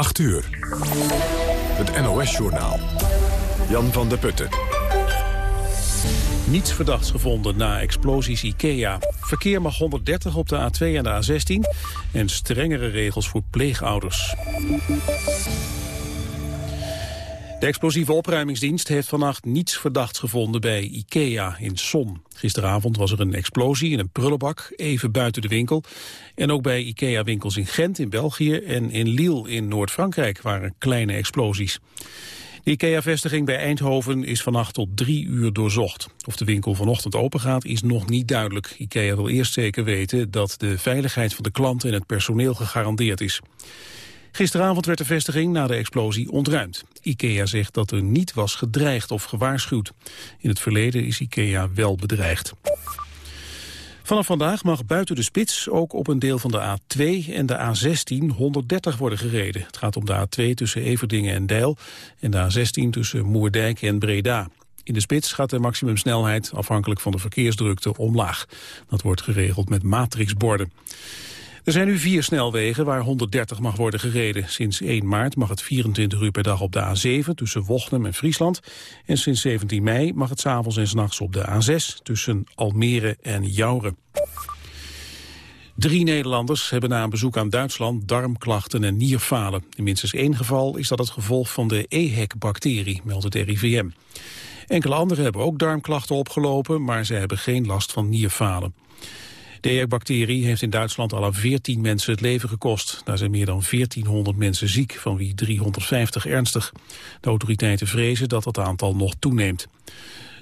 8 uur. Het NOS-journaal. Jan van der Putten. Niets verdachts gevonden na explosies IKEA. Verkeer mag 130 op de A2 en de A16 en strengere regels voor pleegouders. De explosieve opruimingsdienst heeft vannacht niets verdachts gevonden bij IKEA in Son. Gisteravond was er een explosie in een prullenbak, even buiten de winkel. En ook bij IKEA-winkels in Gent in België en in Lille in Noord-Frankrijk waren kleine explosies. De IKEA-vestiging bij Eindhoven is vannacht tot drie uur doorzocht. Of de winkel vanochtend open gaat is nog niet duidelijk. IKEA wil eerst zeker weten dat de veiligheid van de klanten en het personeel gegarandeerd is. Gisteravond werd de vestiging na de explosie ontruimd. IKEA zegt dat er niet was gedreigd of gewaarschuwd. In het verleden is IKEA wel bedreigd. Vanaf vandaag mag buiten de spits ook op een deel van de A2 en de A16 130 worden gereden. Het gaat om de A2 tussen Everdingen en Deil en de A16 tussen Moerdijk en Breda. In de spits gaat de maximumsnelheid afhankelijk van de verkeersdrukte omlaag. Dat wordt geregeld met matrixborden. Er zijn nu vier snelwegen waar 130 mag worden gereden. Sinds 1 maart mag het 24 uur per dag op de A7 tussen Wochnum en Friesland. En sinds 17 mei mag het s'avonds en s'nachts op de A6 tussen Almere en Jouren. Drie Nederlanders hebben na een bezoek aan Duitsland darmklachten en nierfalen. In minstens één geval is dat het gevolg van de EHEC-bacterie, meldt het RIVM. Enkele anderen hebben ook darmklachten opgelopen, maar ze hebben geen last van nierfalen. De EHEC-bacterie heeft in Duitsland al aan 14 mensen het leven gekost. Daar zijn meer dan 1400 mensen ziek, van wie 350 ernstig. De autoriteiten vrezen dat dat aantal nog toeneemt.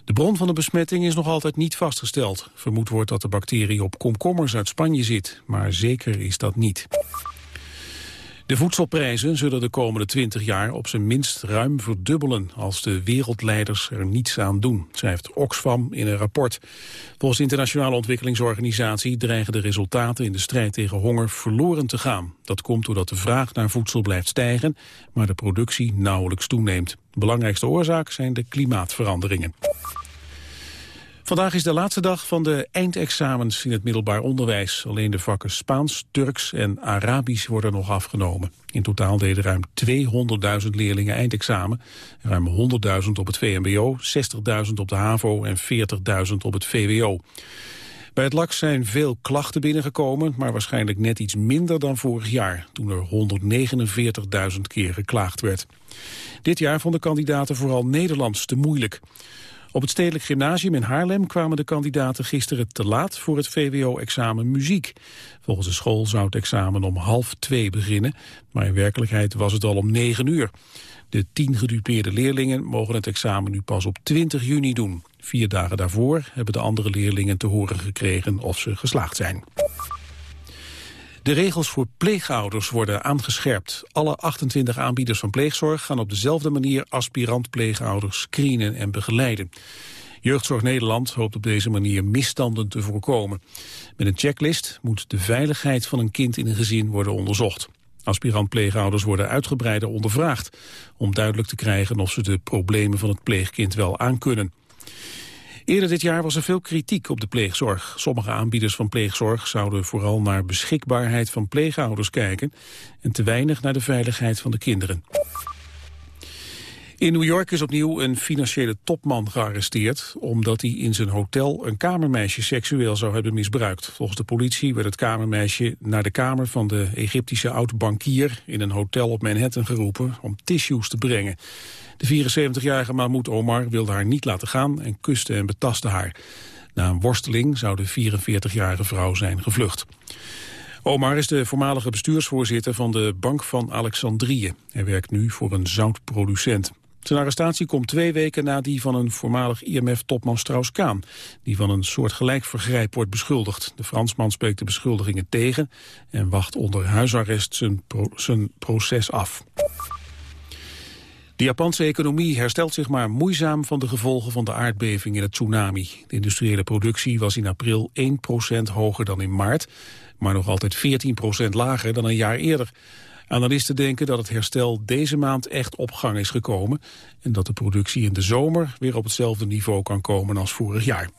De bron van de besmetting is nog altijd niet vastgesteld. Vermoed wordt dat de bacterie op komkommers uit Spanje zit, maar zeker is dat niet. De voedselprijzen zullen de komende 20 jaar op zijn minst ruim verdubbelen als de wereldleiders er niets aan doen, schrijft Oxfam in een rapport. Volgens de Internationale Ontwikkelingsorganisatie dreigen de resultaten in de strijd tegen honger verloren te gaan. Dat komt doordat de vraag naar voedsel blijft stijgen, maar de productie nauwelijks toeneemt. Belangrijkste oorzaak zijn de klimaatveranderingen. Vandaag is de laatste dag van de eindexamens in het middelbaar onderwijs. Alleen de vakken Spaans, Turks en Arabisch worden nog afgenomen. In totaal deden ruim 200.000 leerlingen eindexamen. Ruim 100.000 op het VMBO, 60.000 op de HAVO en 40.000 op het VWO. Bij het LAX zijn veel klachten binnengekomen, maar waarschijnlijk net iets minder dan vorig jaar, toen er 149.000 keer geklaagd werd. Dit jaar vonden kandidaten vooral Nederlands te moeilijk. Op het Stedelijk Gymnasium in Haarlem kwamen de kandidaten gisteren te laat voor het VWO-examen muziek. Volgens de school zou het examen om half twee beginnen, maar in werkelijkheid was het al om negen uur. De tien gedupeerde leerlingen mogen het examen nu pas op 20 juni doen. Vier dagen daarvoor hebben de andere leerlingen te horen gekregen of ze geslaagd zijn. De regels voor pleegouders worden aangescherpt. Alle 28 aanbieders van pleegzorg gaan op dezelfde manier aspirant-pleegouders screenen en begeleiden. Jeugdzorg Nederland hoopt op deze manier misstanden te voorkomen. Met een checklist moet de veiligheid van een kind in een gezin worden onderzocht. Aspirant-pleegouders worden uitgebreider ondervraagd... om duidelijk te krijgen of ze de problemen van het pleegkind wel aankunnen. Eerder dit jaar was er veel kritiek op de pleegzorg. Sommige aanbieders van pleegzorg zouden vooral naar beschikbaarheid van pleegouders kijken... en te weinig naar de veiligheid van de kinderen. In New York is opnieuw een financiële topman gearresteerd... omdat hij in zijn hotel een kamermeisje seksueel zou hebben misbruikt. Volgens de politie werd het kamermeisje naar de kamer van de Egyptische oud-bankier... in een hotel op Manhattan geroepen om tissues te brengen. De 74-jarige Mahmoud Omar wilde haar niet laten gaan en kuste en betastte haar. Na een worsteling zou de 44-jarige vrouw zijn gevlucht. Omar is de voormalige bestuursvoorzitter van de Bank van Alexandrië. Hij werkt nu voor een zoutproducent. Zijn arrestatie komt twee weken na die van een voormalig IMF-topman Strauss-Kaan... die van een soortgelijk vergrijp wordt beschuldigd. De Fransman spreekt de beschuldigingen tegen... en wacht onder huisarrest zijn, zijn proces af. De Japanse economie herstelt zich maar moeizaam van de gevolgen van de aardbeving in het tsunami. De industriële productie was in april 1% hoger dan in maart, maar nog altijd 14% lager dan een jaar eerder. Analisten denken dat het herstel deze maand echt op gang is gekomen en dat de productie in de zomer weer op hetzelfde niveau kan komen als vorig jaar.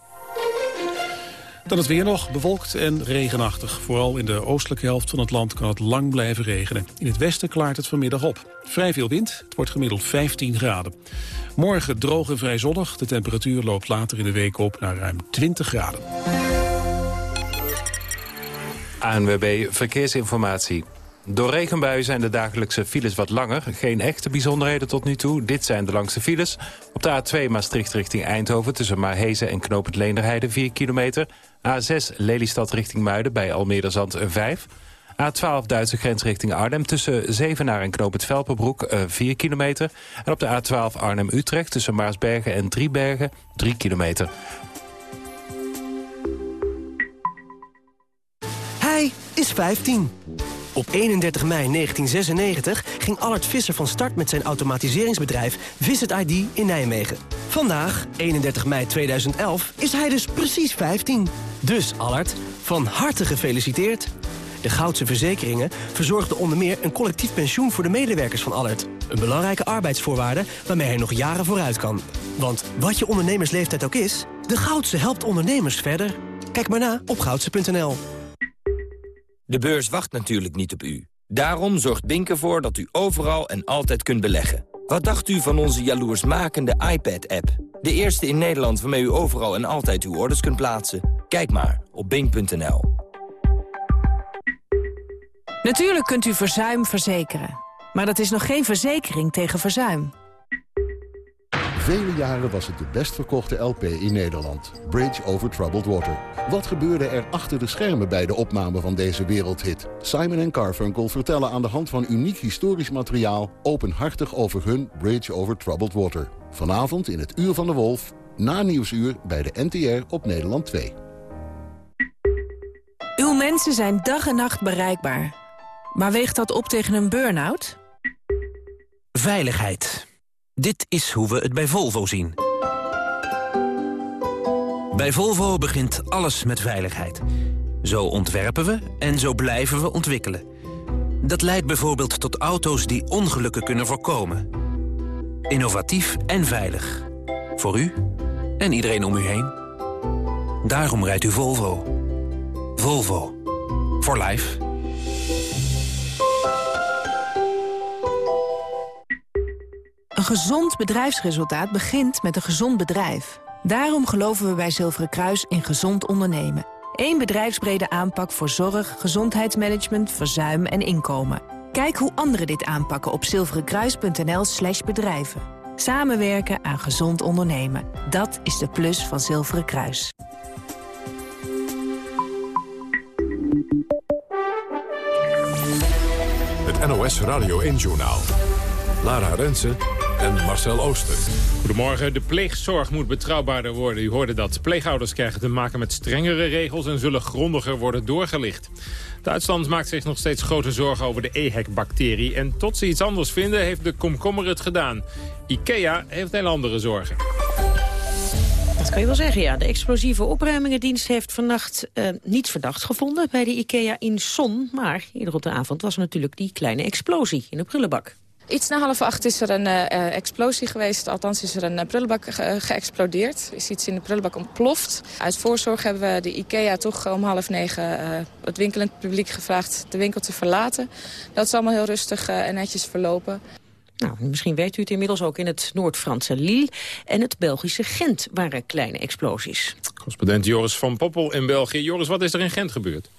Dan het weer nog, bewolkt en regenachtig. Vooral in de oostelijke helft van het land kan het lang blijven regenen. In het westen klaart het vanmiddag op. Vrij veel wind, het wordt gemiddeld 15 graden. Morgen droog en vrij zonnig. De temperatuur loopt later in de week op naar ruim 20 graden. ANWB Verkeersinformatie. Door regenbuien zijn de dagelijkse files wat langer. Geen echte bijzonderheden tot nu toe. Dit zijn de langste files. Op de A2 Maastricht richting Eindhoven... tussen Maarhezen en Knoop het Leenderheide 4 kilometer. A6 Lelystad richting Muiden bij Almere Zand 5. A12 Duitse grens richting Arnhem tussen Zevenaar en Knoop het Velpenbroek 4 kilometer. En op de A12 Arnhem-Utrecht tussen Maarsbergen en Driebergen 3 kilometer. Hij is 15. Op 31 mei 1996 ging Allard Visser van start met zijn automatiseringsbedrijf Visit ID in Nijmegen. Vandaag, 31 mei 2011, is hij dus precies 15. Dus Allard, van harte gefeliciteerd. De Goudse Verzekeringen verzorgden onder meer een collectief pensioen voor de medewerkers van Allard. Een belangrijke arbeidsvoorwaarde waarmee hij nog jaren vooruit kan. Want wat je ondernemersleeftijd ook is, de Goudse helpt ondernemers verder. Kijk maar na op goudse.nl. De beurs wacht natuurlijk niet op u. Daarom zorgt Bink ervoor dat u overal en altijd kunt beleggen. Wat dacht u van onze jaloersmakende iPad-app? De eerste in Nederland waarmee u overal en altijd uw orders kunt plaatsen? Kijk maar op bink.nl. Natuurlijk kunt u verzuim verzekeren. Maar dat is nog geen verzekering tegen verzuim. Vele jaren was het de best verkochte LP in Nederland. Bridge over Troubled Water. Wat gebeurde er achter de schermen bij de opname van deze wereldhit? Simon en Carfunkel vertellen aan de hand van uniek historisch materiaal... openhartig over hun Bridge over Troubled Water. Vanavond in het Uur van de Wolf, na Nieuwsuur bij de NTR op Nederland 2. Uw mensen zijn dag en nacht bereikbaar. Maar weegt dat op tegen een burn-out? Veiligheid. Dit is hoe we het bij Volvo zien. Bij Volvo begint alles met veiligheid. Zo ontwerpen we en zo blijven we ontwikkelen. Dat leidt bijvoorbeeld tot auto's die ongelukken kunnen voorkomen. Innovatief en veilig. Voor u en iedereen om u heen. Daarom rijdt u Volvo. Volvo. For life. Een gezond bedrijfsresultaat begint met een gezond bedrijf. Daarom geloven we bij Zilveren Kruis in gezond ondernemen. Eén bedrijfsbrede aanpak voor zorg, gezondheidsmanagement, verzuim en inkomen. Kijk hoe anderen dit aanpakken op zilverenkruis.nl slash bedrijven. Samenwerken aan gezond ondernemen. Dat is de plus van Zilveren Kruis. Het NOS Radio 1-journaal. Lara Rensen en Marcel Ooster. Goedemorgen. De pleegzorg moet betrouwbaarder worden. U hoorde dat. Pleegouders krijgen te maken met strengere regels... en zullen grondiger worden doorgelicht. Duitsland maakt zich nog steeds grote zorgen over de EHEC-bacterie. En tot ze iets anders vinden, heeft de komkommer het gedaan. IKEA heeft heel andere zorgen. Dat kan je wel zeggen, ja. De explosieve opruimingendienst heeft vannacht uh, niets verdacht gevonden bij de IKEA in Son. Maar eerder op de avond was er natuurlijk die kleine explosie in de prullenbak. Iets na half acht is er een uh, explosie geweest. Althans is er een uh, prullenbak ge geëxplodeerd. Is iets in de prullenbak ontploft. Uit voorzorg hebben we de IKEA toch om half negen het winkelend publiek gevraagd de winkel te verlaten. Dat is allemaal heel rustig en netjes verlopen. Nou, misschien weet u het inmiddels ook in het Noord-Franse Lille en het Belgische Gent waren kleine explosies. Correspondent Joris van Poppel in België. Joris, wat is er in Gent gebeurd?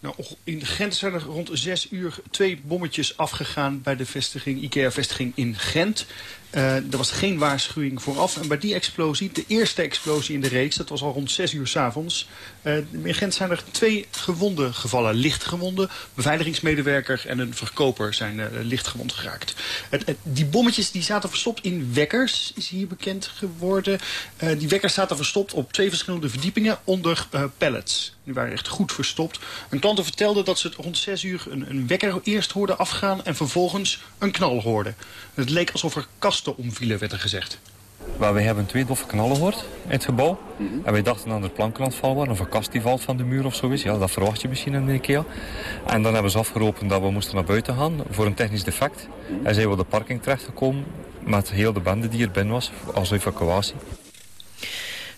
Nou, in Gent zijn er rond zes uur twee bommetjes afgegaan bij de vestiging, IKEA-vestiging in Gent. Uh, er was geen waarschuwing vooraf. En bij die explosie, de eerste explosie in de reeks, dat was al rond 6 uur s'avonds. Uh, in Gent zijn er twee gewonden gevallen, licht gewonden. Beveiligingsmedewerker en een verkoper zijn uh, licht gewond geraakt. Die bommetjes die zaten verstopt in wekkers, is hier bekend geworden. die wekkers zaten verstopt op twee verschillende verdiepingen onder pallets. Die waren echt goed verstopt. Een klant vertelde dat ze rond 6 uur een, een wekker eerst hoorden afgaan en vervolgens een knal hoorden. Het leek alsof er kasten omvielen, werd er gezegd. Maar we hebben twee doffe knallen gehoord in het gebouw. En wij dachten dat er planken aan het vallen waren. Of een kast die valt van de muur of zoiets. Ja, dat verwacht je misschien in een keer. En dan hebben ze afgeroepen dat we moesten naar buiten gaan voor een technisch defect. En zijn we op de parking terechtgekomen met heel de bende die er binnen was als evacuatie.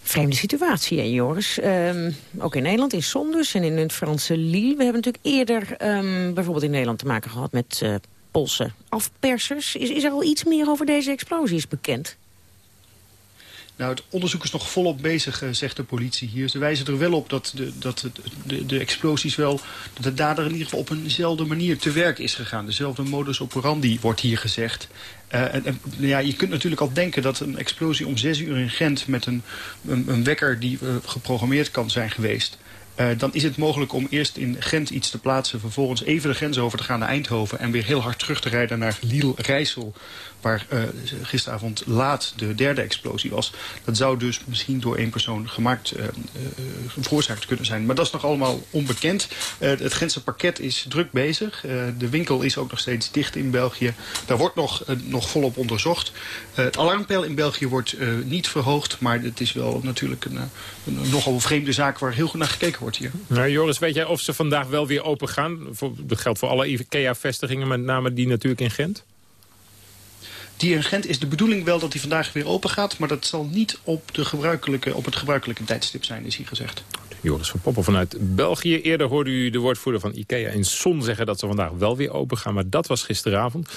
Vreemde situatie, hè, Joris. Ehm, ook in Nederland, in Sondus en in het Franse Lille. We hebben natuurlijk eerder ehm, bijvoorbeeld in Nederland te maken gehad met uh, Poolse afpersers. Is, is er al iets meer over deze explosies bekend? Nou, het onderzoek is nog volop bezig, eh, zegt de politie hier. Ze wijzen er wel op dat de, dat de, de explosies wel... dat de dader in ieder geval op eenzelfde manier te werk is gegaan. Dezelfde modus operandi wordt hier gezegd. Uh, en, ja, je kunt natuurlijk al denken dat een explosie om zes uur in Gent... met een, een, wekker die uh, geprogrammeerd kan zijn geweest... Dan is het mogelijk om eerst in Gent iets te plaatsen... vervolgens even de grens over te gaan naar Eindhoven... en weer heel hard terug te rijden naar Lille-Rijssel waar uh, gisteravond laat de derde explosie was. Dat zou dus misschien door één persoon gemaakt, uh, veroorzaakt kunnen zijn. Maar dat is nog allemaal onbekend. het Gentse pakket is druk bezig. de winkel is ook nog steeds dicht in België. Daar wordt nog, nog volop onderzocht. het alarmpeil in België wordt niet verhoogd. Maar het is wel natuurlijk een, een, nogal vreemde zaak waar heel goed naar gekeken wordt hier. Nou, Joris, weet jij of ze vandaag wel weer open gaan? dat geldt voor alle IKEA-vestigingen, met name die natuurlijk in Gent? Die in Gent is de bedoeling wel dat hij vandaag weer open gaat... maar dat zal niet op, de gebruikelijke, op het gebruikelijke tijdstip zijn, is hier gezegd. Joris van Poppen vanuit België. Eerder hoorde u de woordvoerder van IKEA in Son zeggen... dat ze vandaag wel weer open gaan, maar dat was gisteravond.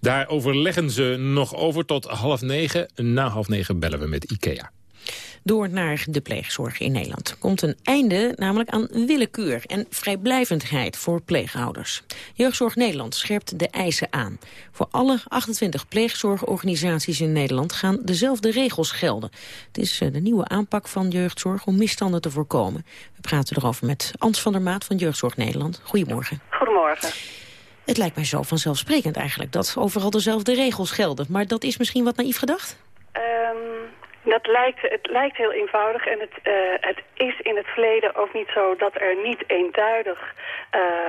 Daar overleggen ze nog over tot half negen. Na half negen bellen we met IKEA door naar de pleegzorg in Nederland. Komt een einde namelijk aan willekeur en vrijblijvendheid voor pleegouders. Jeugdzorg Nederland scherpt de eisen aan. Voor alle 28 pleegzorgorganisaties in Nederland gaan dezelfde regels gelden. Het is eh, de nieuwe aanpak van jeugdzorg om misstanden te voorkomen. We praten erover met Ans van der Maat van Jeugdzorg Nederland. Goedemorgen. Goedemorgen. Het lijkt mij zo vanzelfsprekend eigenlijk dat overal dezelfde regels gelden. Maar dat is misschien wat naïef gedacht? Um, dat lijkt, het lijkt heel eenvoudig en het, uh, het is in het verleden ook niet zo dat er niet eenduidig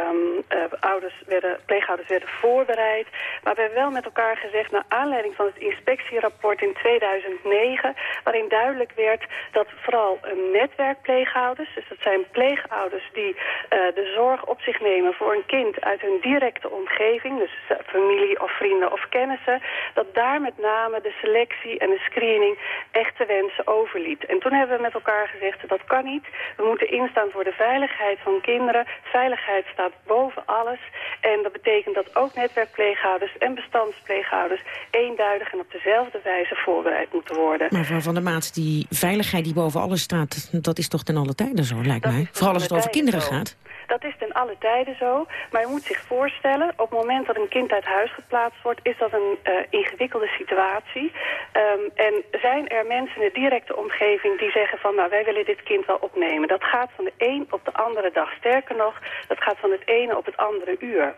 um, uh, ouders werden, pleegouders werden voorbereid. Maar we hebben wel met elkaar gezegd, naar aanleiding van het inspectierapport in 2009... waarin duidelijk werd dat vooral een netwerk pleegouders... dus dat zijn pleegouders die uh, de zorg op zich nemen voor een kind uit hun directe omgeving... dus familie of vrienden of kennissen... dat daar met name de selectie en de screening echte wensen overliet. En toen hebben we met elkaar gezegd, dat kan niet. We moeten instaan voor de veiligheid van kinderen. Veiligheid staat boven alles. En dat betekent dat ook netwerkpleeghouders en bestandspleeghouders... eenduidig en op dezelfde wijze voorbereid moeten worden. Maar mevrouw Van der Maat, die veiligheid die boven alles staat... dat is toch ten alle tijden zo, lijkt mij? Vooral als het over kinderen zo. gaat. Dat is ten alle tijden zo. Maar je moet zich voorstellen, op het moment dat een kind uit huis geplaatst wordt... is dat een uh, ingewikkelde situatie. Um, en zijn er mensen in de directe omgeving die zeggen van... nou, wij willen dit kind wel opnemen. Dat gaat van de een op de andere dag. Sterker nog, dat gaat van het ene op het andere uur.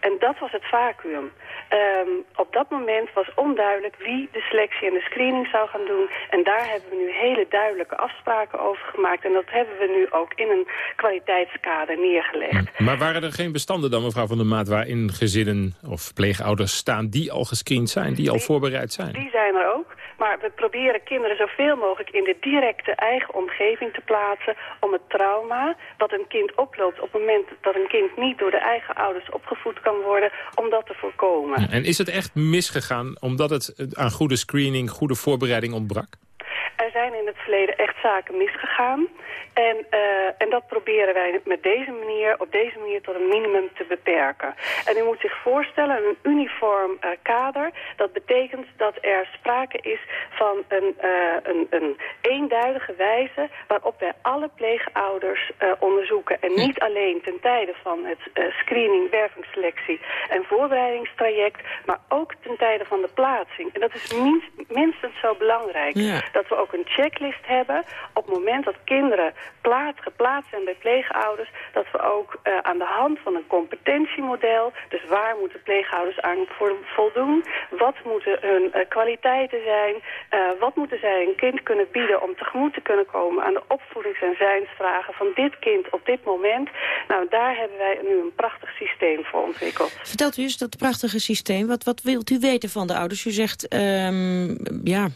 En dat was het vacuüm. Um, op dat moment was onduidelijk wie de selectie en de screening zou gaan doen. En daar hebben we nu hele duidelijke afspraken over gemaakt. En dat hebben we nu ook in een kwaliteitskader neergelegd. Maar waren er geen bestanden dan, mevrouw Van der Maat... waarin gezinnen of pleegouders staan die al gescreend zijn, die al voorbereid zijn? Die zijn er ook. Maar we proberen kinderen zoveel mogelijk in de directe eigen omgeving te plaatsen... om het trauma wat een kind oploopt op het moment dat een kind niet door de eigen ouders opgevoed kan worden... om dat te voorkomen. En is het echt misgegaan omdat het aan goede screening, goede voorbereiding ontbrak? Er zijn in het verleden echt zaken misgegaan. En, uh, en dat proberen wij met deze manier, op deze manier tot een minimum te beperken. En u moet zich voorstellen, een uniform uh, kader, dat betekent dat er sprake is van een, uh, een, een eenduidige wijze waarop wij alle pleegouders onderzoeken. En niet alleen ten tijde van het screening, wervingsselectie en voorbereidingstraject, maar ook ten tijde van de plaatsing. En dat is minst, minstens zo belangrijk. Ja. Dat we ook een checklist hebben op het moment dat kinderen plaats, geplaatst zijn bij pleegouders... dat we ook uh, aan de hand van een competentiemodel... dus waar moeten pleegouders aan voldoen... wat moeten hun uh, kwaliteiten zijn... Uh, wat moeten zij een kind kunnen bieden om tegemoet te kunnen komen... aan de opvoedings- en zijnsvragen van dit kind op dit moment. Nou, daar hebben wij nu een prachtig systeem voor ontwikkeld. Vertelt u eens dat prachtige systeem. Wat, wat wilt u weten van de ouders? U zegt, um, ja,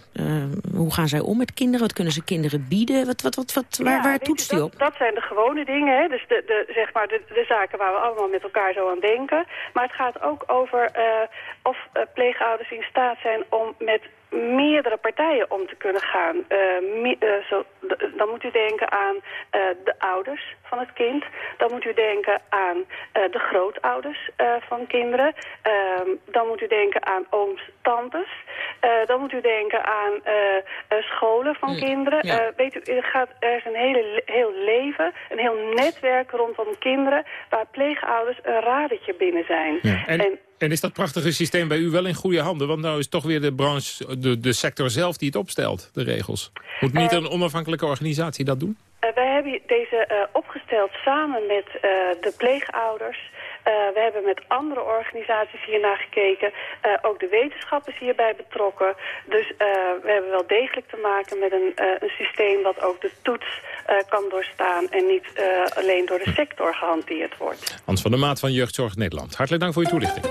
hoe gaan zij om met kinderen? Wat kunnen ze kinderen verbieden? Wat, wat, wat, wat, waar, Ja, waar toetst u dat, op? Dat zijn de gewone dingen, hè? dus de, de, zeg maar de, de zaken waar we allemaal met elkaar zo aan denken. Maar het gaat ook over eh, of eh, pleegouders in staat zijn om met meerdere partijen om te kunnen gaan. Eh, me- zo, dan moet u denken aan de ouders van het kind. Dan moet u denken aan de grootouders van kinderen. Ehm, dan moet u denken aan ooms, tantes. Eh, dan moet u denken aan eh, eh, scholen van Mm, kinderen. ja. Eh, weet u, er, gaat, er is een hele, le- heel leven, een heel netwerk rondom kinderen... waar pleegouders een radertje binnen zijn. En, en, is dat prachtige systeem bij u wel in goede handen? Want nou is toch weer de branche, de, de sector zelf die het opstelt, de regels. Moet niet een onafhankelijke organisatie dat doen? Eh, wij hebben deze eh, opgesteld samen met eh, de pleegouders. Eh, we hebben met andere organisaties hiernaar gekeken. Eh, ook de wetenschappers hierbij betrokken. Dus eh, we hebben wel degelijk te maken met een, eh, een systeem... wat ook de toets eh, kan doorstaan... en niet eh, alleen door de sector gehanteerd wordt. Hans van der Maat van Jeugdzorg Nederland. Hartelijk dank voor uw toelichting.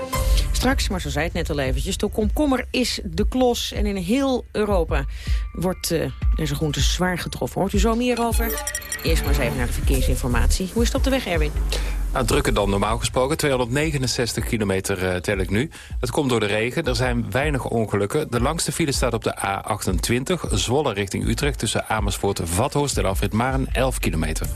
Straks, maar zo zei het net al eventjes, de komkommer is de klos. En in heel Europa wordt eh, deze groente zwaar getroffen. Hoort u zo meer over? Eerst maar eens even naar de verkeersinformatie. Hoe is het op de weg, Erwin? Nou, drukker dan normaal gesproken. 269 kilometer eh, tel ik nu. Dat komt door de regen. Er zijn weinig ongelukken. De langste file staat op de A28. Zwolle richting Utrecht tussen Amersfoort, Vathorst en Alfred Maren. 11 kilometer.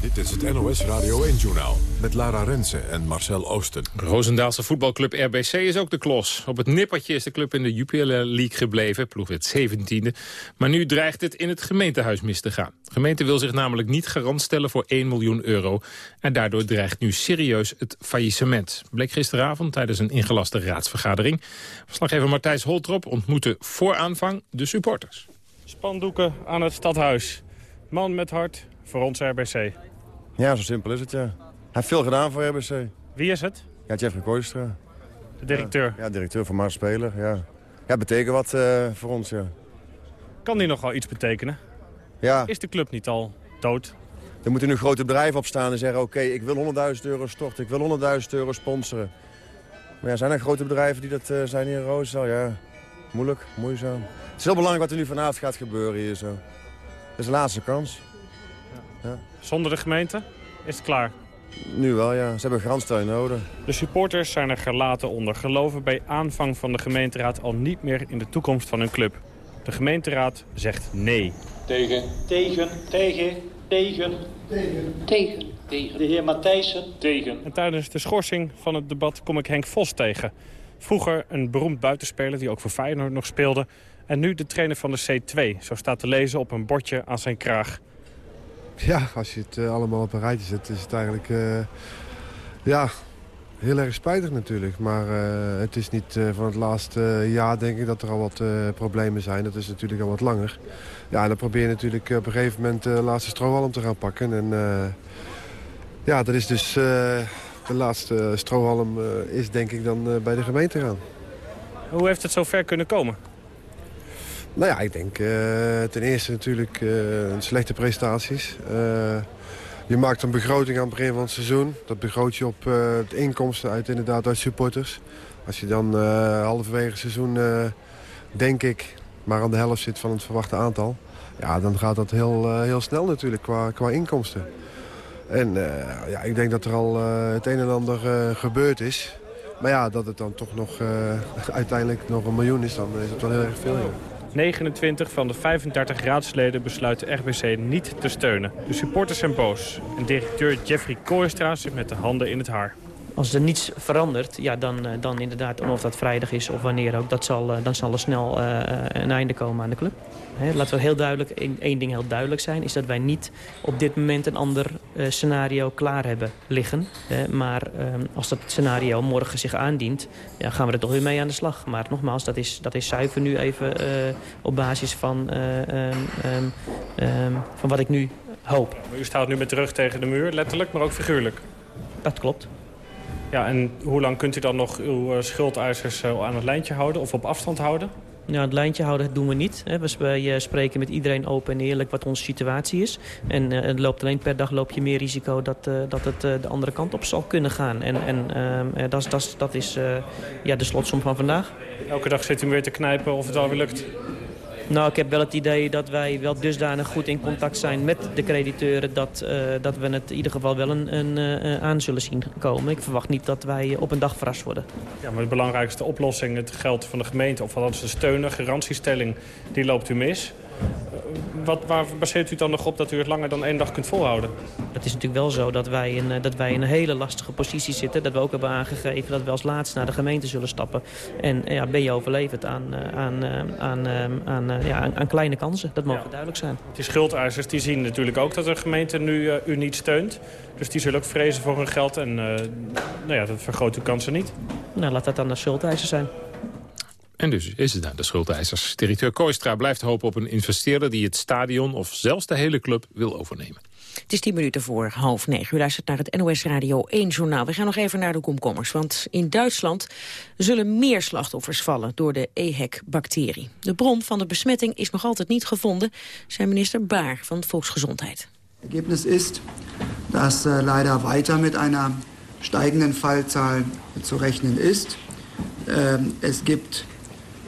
Dit is het NOS Radio 1-journaal met Lara Rensen en Marcel Oosten. Roosendaalse voetbalclub RBC is ook de klos. Op het nippertje is de club in de Jupiler League gebleven. Ploeg werd 17e. Maar nu dreigt het in het gemeentehuis mis te gaan. De gemeente wil zich namelijk niet garant stellen voor 1 miljoen euro. En daardoor dreigt nu serieus het faillissement. Bleek gisteravond tijdens een ingelaste raadsvergadering. Verslaggever Martijs Holtrop ontmoette voor aanvang de supporters. Spandoeken aan het stadhuis. Man met hart voor ons RBC. Ja, zo simpel is het, ja. Hij heeft veel gedaan voor RBC. Wie is het? Ja, Jeffrey Kooistra. De directeur. Ja, directeur van Mars Speler, ja. Ja, betekent wat eh, voor ons, ja. Kan die nog wel iets betekenen? Ja, Is de club niet al dood? er moeten nu grote bedrijven opstaan en zeggen... oké, ik wil 100.000 euro storten, ik wil 100.000 euro sponsoren. Maar ja, zijn er grote bedrijven die dat eh, zijn hier in Roosendaal? Ja, moeilijk, moeizaam. Het is heel belangrijk wat er nu vanavond gaat gebeuren hier zo. Het is de laatste kans. Ja. Zonder de gemeente is het klaar. Nu wel, ja. Ze hebben grandsteun nodig. De supporters zijn er gelaten onder. Geloven bij aanvang van de gemeenteraad al niet meer in de toekomst van hun club. De gemeenteraad zegt nee. Tegen. Tegen. Tegen. Tegen. Tegen. Tegen. Tegen. De heer Matthijssen. Tegen. En tijdens de schorsing van het debat kom ik Henk Vos tegen. Vroeger een beroemd buitenspeler die ook voor Feyenoord nog speelde. En nu de trainer van de C2. Zo staat te lezen op een bordje aan zijn kraag. Ja, als je het eh, allemaal op een rijtje zet, is het eigenlijk eh, ja, heel erg spijtig natuurlijk. Maar eh, het is niet van het laatste jaar denk ik dat er al wat problemen zijn. Dat is natuurlijk al wat langer. Ja, dan probeer je natuurlijk op een gegeven moment de laatste strohalm te gaan pakken. En ja, dat is dus de laatste strohalm is denk ik dan bij de gemeente gaan. Hoe heeft het zo ver kunnen komen? Nou ja, ik denk eh, ten eerste natuurlijk eh, slechte prestaties. Eh, je maakt een begroting aan het begin van het seizoen. Dat begroot je op de inkomsten uit, inderdaad, uit supporters. Als je dan halverwege het seizoen, denk ik, maar aan de helft zit van het verwachte aantal... ja, dan gaat dat heel, heel snel natuurlijk qua, qua inkomsten. En ja, ik denk dat er al het een en ander gebeurd is. Maar ja, dat het dan toch nog uiteindelijk nog een miljoen is, dan is het wel heel erg veel. 29 van de 35 raadsleden besluiten RBC niet te steunen. De supporters zijn boos. En directeur Jeffrey Kooistra zit met de handen in het haar. Als er niets verandert, ja, dan, eh, dan inderdaad, of dat vrijdag is of wanneer ook... Dat zal, eh, dan zal er snel eh, een einde komen aan de club. Hè, laten we heel duidelijk, één, één ding heel duidelijk zijn... is dat wij niet op dit moment een ander scenario klaar hebben liggen. Hè, maar eh, als dat scenario morgen zich aandient, ja, gaan we er toch weer mee aan de slag. Maar nogmaals, dat is, dat is zuiver nu even op basis van, eh, ehm, ehm, ehm, van wat ik nu hoop. U staat nu met de rug tegen de muur, letterlijk, maar ook figuurlijk. Dat klopt. Ja, en hoe lang kunt u dan nog uw eh, schuldeisers eh, aan het lijntje houden of op afstand houden? Nou, het lijntje houden doen we niet. Hè. We wij, eh, spreken met iedereen open en eerlijk wat onze situatie is. En het loopt alleen per dag loop je meer risico dat, dat het de andere kant op zal kunnen gaan. En, en ehm, eh, dat, is- dat, is- dat is ja, de slotsom van vandaag. Elke dag zit u weer te knijpen of het alweer lukt. Nou, ik heb wel het idee dat wij wel dusdanig goed in contact zijn met de crediteuren... dat, uh, dat we het in ieder geval wel een, een uh, aan zullen zien komen. Ik verwacht niet dat wij op een dag verrast worden. Ja, maar de belangrijkste oplossing, het geld van de gemeente... of althans de steunen, garantiestelling, die loopt u mis wat, waar baseert u dan nog op dat u het langer dan één dag kunt volhouden? Het is natuurlijk wel zo dat wij, in, dat wij in een hele lastige positie zitten. Dat we ook hebben aangegeven dat we als laatste naar de gemeente zullen stappen. En ja, ben je overleverd aan, aan, aan, aan, ja, aan, kleine kansen. Dat mogen duidelijk zijn. Die schuldeisers die zien natuurlijk ook dat de gemeente nu uh, u niet steunt. Dus die zullen ook vrezen voor hun geld. En uh, nou ja, dat vergroot uw kansen niet. Nou, laat dat dan de schuldeisers zijn. En dus is het aan de schuldeisers. Directeur Kooistra blijft hopen op een investeerder... die het stadion of zelfs de hele club wil overnemen. Het is tien minuten voor half negen. U luistert naar het NOS Radio 1 journaal. We gaan nog even naar de komkommers. Want in Duitsland zullen meer slachtoffers vallen door de EHEC-bacterie. De bron van de besmetting is nog altijd niet gevonden, zei minister Baar van Volksgezondheid. Het ergebnis is dat uh, leider weiter met een steigenden Fallzahl zu rechnen is. Uh, es gibt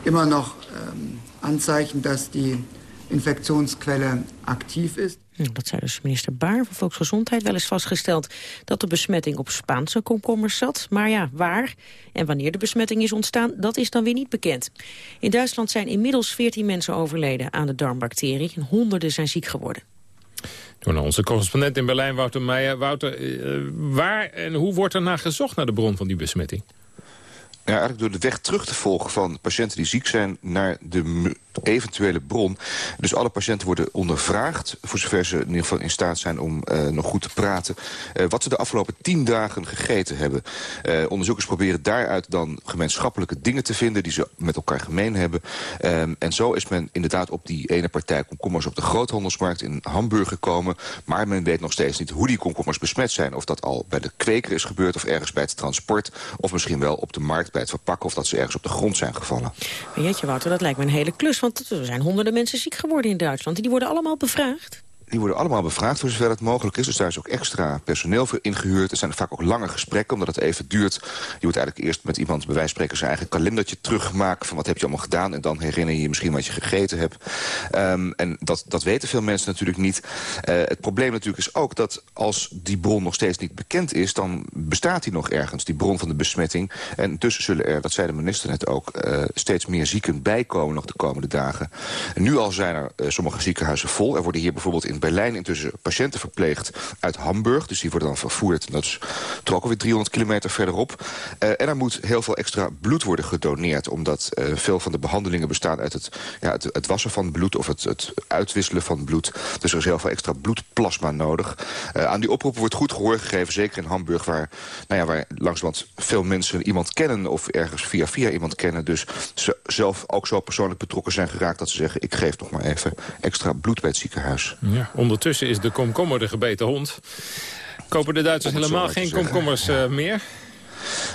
immer noch ähm, Anzeichen, dass die infectionsquelle actief is. Dat zei dus minister Baar van Volksgezondheid. Wel eens vastgesteld dat de besmetting op Spaanse komkommers zat. Maar ja, waar en wanneer de besmetting is ontstaan, dat is dan weer niet bekend. In Duitsland zijn inmiddels 14 mensen overleden aan de darmbacterie. En honderden zijn ziek geworden. Door naar onze correspondent in Berlijn, Wouter Meijer. Wouter, uh, waar en hoe wordt er naar gezocht naar de bron van die besmetting? Ja, eigenlijk door de weg terug te volgen van patiënten die ziek zijn naar de eventuele bron. Dus alle patiënten worden ondervraagd, voor zover ze in ieder geval in staat zijn om uh, nog goed te praten, uh, wat ze de afgelopen tien dagen gegeten hebben. Uh, onderzoekers proberen daaruit dan gemeenschappelijke dingen te vinden die ze met elkaar gemeen hebben. En zo is men inderdaad op die ene partij komkommers op de groothandelsmarkt in Hamburg gekomen. Maar men weet nog steeds niet hoe die komkommers besmet zijn. Of dat al bij de kweker is gebeurd of ergens bij het transport. Of misschien wel op de markt bij het verpakken of dat ze ergens op de grond zijn gevallen. Jeetje Wouter, dat lijkt me een hele klus. Want er zijn honderden mensen ziek geworden in Duitsland. En die worden allemaal bevraagd. Die worden allemaal bevraagd voor zover het mogelijk is. Dus daar is ook extra personeel voor ingehuurd. Er zijn vaak ook lange gesprekken, omdat het even duurt. Je moet eigenlijk eerst met iemand, bij wijze van spreken... zijn eigen kalendertje terugmaken van wat heb je allemaal gedaan... en dan herinner je je misschien wat je gegeten hebt. Um, en dat, dat weten veel mensen natuurlijk niet. Uh, het probleem natuurlijk is ook dat als die bron nog steeds niet bekend is... dan bestaat die nog ergens, die bron van de besmetting. En tussen zullen er, dat zei de minister net ook... Uh, steeds meer zieken bijkomen nog de komende dagen. En nu al zijn er uh, sommige ziekenhuizen vol. Er worden hier bijvoorbeeld in Berlijn intussen patiënten verpleegd uit Hamburg. Dus die worden dan vervoerd. Dat is toch ook alweer 300 kilometer verderop. Uh, en er moet heel veel extra bloed worden gedoneerd. Omdat uh, veel van de behandelingen bestaan uit het, ja, het, wassen van bloed... of het, het uitwisselen van bloed. Dus er is heel veel extra bloedplasma nodig. Uh, aan die oproepen wordt goed gehoor gegeven. Zeker in Hamburg, waar, nou ja, waar langzamerhand veel mensen iemand kennen... of ergens via via iemand kennen. Dus ze zelf ook zo persoonlijk betrokken zijn geraakt... dat ze zeggen, ik geef nog maar even extra bloed bij het ziekenhuis. Ja. Ondertussen is de komkommer de gebeten hond. Kopen de Duitsers helemaal geen komkommers uh, meer?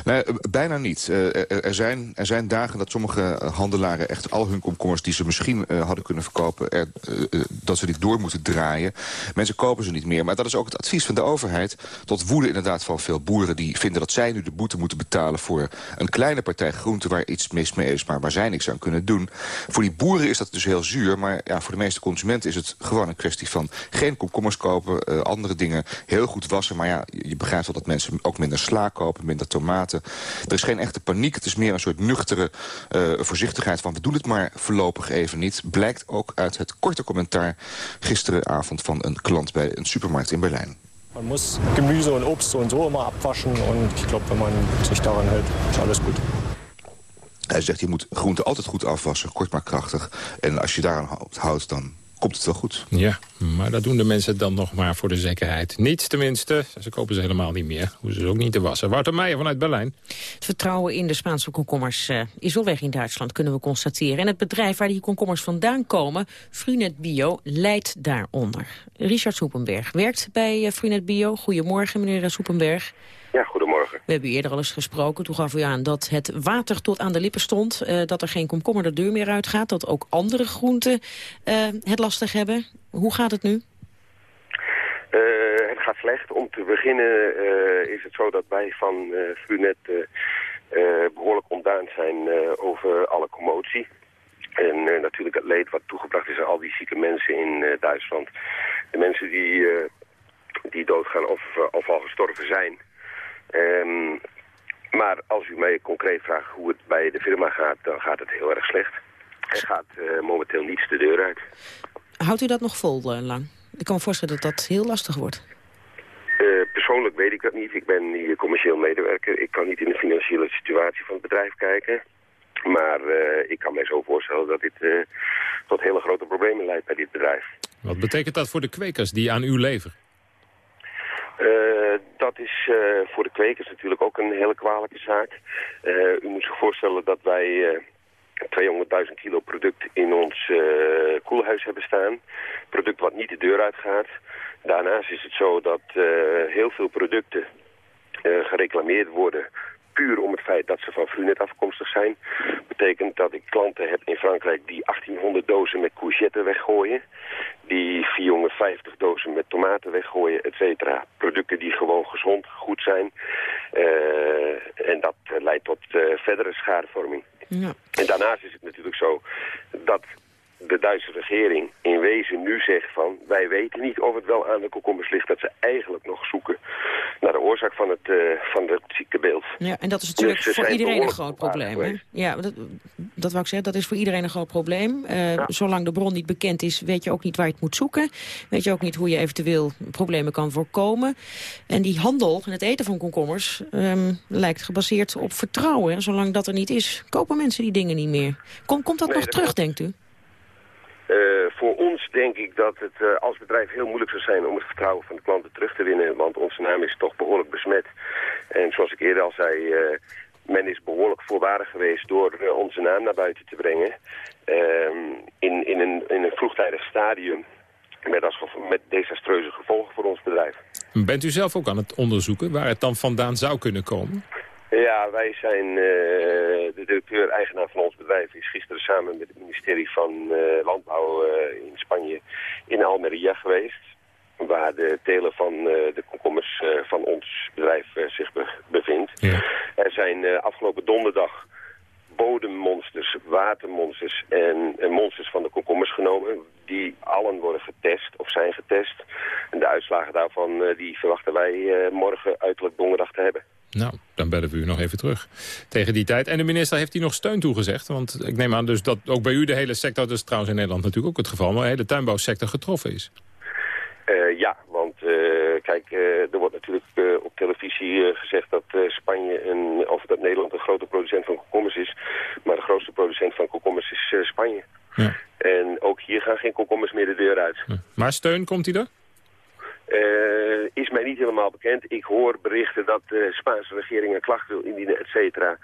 Nee, bijna niet. Uh, er, zijn, er zijn dagen dat sommige handelaren echt al hun komkommers... die ze misschien uh, hadden kunnen verkopen, dat ze die door moeten draaien. Mensen kopen ze niet meer. Maar dat is ook het advies van de overheid. Tot woede inderdaad van veel boeren die vinden dat zij nu de boete moeten betalen... voor een kleine partij groente waar iets mis mee is... maar waar zij niks aan kunnen doen. Voor die boeren is dat dus heel zuur. Maar ja, voor de meeste consumenten is het gewoon een kwestie van... geen komkommers kopen, andere dingen heel goed wassen. Maar ja, je begrijpt wel dat mensen ook minder sla kopen, minder tomaten. Er is geen echte paniek. Het is meer een soort nuchtere uh, voorzichtigheid van... we doen het maar voorlopig even niet. Blijkt ook uit het korte commentaar gisteravond... van een klant bij een supermarkt in Berlijn. Man muss Gemüse und Obst und so immer abwaschen. Und ich glaube, wenn man sich daran hält, ist alles gut. Hij zegt, je moet groenten altijd goed afwassen, kort maar krachtig. En als je daaraan houdt, dan komt het wel goed. Ja, maar dat doen de mensen dan nog maar voor de zekerheid. Niet tenminste, ze kopen ze helemaal niet meer. Hoeven ze ook niet te wassen. Wouter Meijer vanuit Berlijn. Het vertrouwen in de Spaanse komkommers uh, is wel weg in Duitsland, kunnen we constateren. En het bedrijf waar die komkommers vandaan komen, Frunet Bio, leidt daaronder. Richard Soepenberg werkt bij uh, Frunet Bio. Goedemorgen, meneer Soepenberg. Ja, goedemorgen. We hebben u eerder al eens gesproken. Toen gaf u aan dat het water tot aan de lippen stond. Uh, dat er geen komkommer de deur meer uitgaat. Dat ook andere groenten uh, het lastig hebben. Hoe gaat het nu? Uh, het gaat slecht. Om te beginnen is het zo dat wij van Frunet behoorlijk ontduind zijn over alle commotie. En eh, natuurlijk het leed wat toegebracht is aan al die zieke mensen in eh, Duitsland. De mensen die, eh, die doodgaan of, eh, of al gestorven zijn. Ehm, maar als u mij concreet vraagt hoe het bij de firma gaat, dan gaat het heel erg slecht. Er gaat eh, momenteel niets de deur uit. Houdt u dat nog vol eh, lang? Ik kan me voorstellen dat dat heel lastig wordt. Eh, persoonlijk weet ik dat niet. Ik ben hier commercieel medewerker. Ik kan niet in de financiële situatie van het bedrijf kijken. Maar eh, ik kan mij zo voorstellen dat dit eh, tot hele grote problemen leidt bij dit bedrijf. Wat betekent dat voor de kwekers die aan u leveren? Eh, dat is eh, voor de kwekers natuurlijk ook een hele kwalijke zaak. Eh, u moet zich voorstellen dat wij eh 200.000 kilo product in ons koelhuis hebben staan. Product wat niet de deur uitgaat. Daarnaast is het zo dat heel veel producten gereclameerd worden puur om het feit dat ze van Frunet afkomstig zijn. Betekent dat ik klanten heb in Frankrijk die 1800 dozen met courgette weggooien. Die 450 dozen met tomaten weggooien, et cetera. Producten die gewoon gezond, goed zijn. Eh, en dat eh, leidt tot eh, verdere schadevorming. Ja. En daarnaast is het natuurlijk zo dat de Duitse regering in wezen nu zegt van... wij weten niet of het wel aan de komkommers ligt... dat ze eigenlijk nog zoeken naar de oorzaak van het, eh, van het ziektebeeld. Ja, en dat is natuurlijk Dus ze voor iedereen een groot probleem. Hè? Ja, dat, dat wou ik zeggen, dat is voor iedereen een groot probleem. Eh, Zolang de bron niet bekend is, weet je ook niet waar je het moet zoeken. Weet je ook niet hoe je eventueel problemen kan voorkomen. En die handel en het eten van komkommers ehm, lijkt gebaseerd op vertrouwen. En zolang dat er niet is, kopen mensen die dingen niet meer. Kom, komt dat Nee, nog dat terug, denkt u? Eh, voor ons denk ik dat het eh, als bedrijf heel moeilijk zou zijn om het vertrouwen van de klanten terug te winnen. Want onze naam is toch behoorlijk besmet. En zoals ik eerder al zei, eh, men is behoorlijk voorwaardig geweest door onze naam naar buiten te brengen. Ehm, in, in, een, in een vroegtijdig stadium. Met, als, met desastreuze gevolgen voor ons bedrijf. Bent u zelf ook aan het onderzoeken waar het dan vandaan zou kunnen komen? Ja, wij zijn, eh, de directeur-eigenaar van ons bedrijf is gisteren samen met het ministerie van eh, Landbouw eh, in Spanje in Almeria geweest. Waar de telen van de komkommers van ons bedrijf zich be- bevindt. Er zijn afgelopen donderdag bodemmonsters, watermonsters en, en monsters van de komkommers genomen. Die allen worden getest of zijn getest. En de uitslagen daarvan eh, die verwachten wij eh, morgen uiterlijk donderdag te hebben. Nou, dan bellen we u nog even terug tegen die tijd. En de minister heeft hier nog steun toegezegd. Want ik neem aan dus dat ook bij u de hele sector... dat is trouwens in Nederland natuurlijk ook het geval... maar de hele tuinbouwsector getroffen is. Eh, ja, want kijk, er wordt natuurlijk op televisie gezegd dat Spanje een, of dat Nederland een grote producent van komkommers is. Maar de grootste producent van komkommers is Spanje. En ook hier gaan geen komkommers meer de deur uit. Maar steun, komt hij er? Eh, is mij niet helemaal bekend. Ik hoor berichten dat de Spaanse regering een klacht wil indienen, et cetera.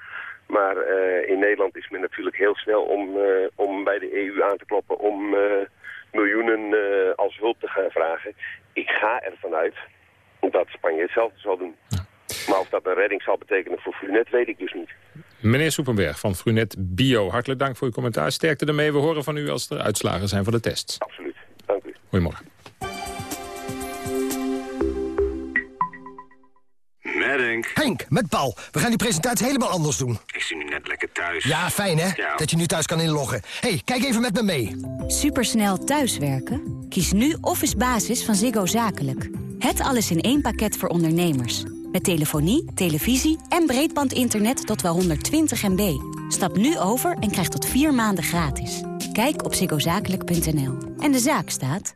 Maar eh, in Nederland is men natuurlijk heel snel om, eh, om bij de EU aan te kloppen om miljoenen als hulp te gaan vragen. Ik ga ervan uit dat Spanje hetzelfde zal doen. Maar of dat een redding zal betekenen voor Frunet, weet ik dus niet. Meneer Soepenberg van Frunet Bio, hartelijk dank voor uw commentaar. Sterkte ermee, we horen van u als er uitslagen zijn van de tests. Absoluut, dank u. Goedemorgen. Met Henk. Henk, met Paul. We gaan die presentatie helemaal anders doen. Ik zie nu net lekker thuis. Ja, fijn hè? Ja. Dat je nu thuis kan inloggen. hey, kijk even met me mee. Supersnel thuiswerken? Kies nu Office Basis van Ziggo Zakelijk. Het alles in één pakket voor ondernemers. Met telefonie, televisie en breedbandinternet tot wel 120 MB. Stap nu over en krijg tot vier maanden gratis. Kijk op ziggozakelijk.nl. En de zaak staat...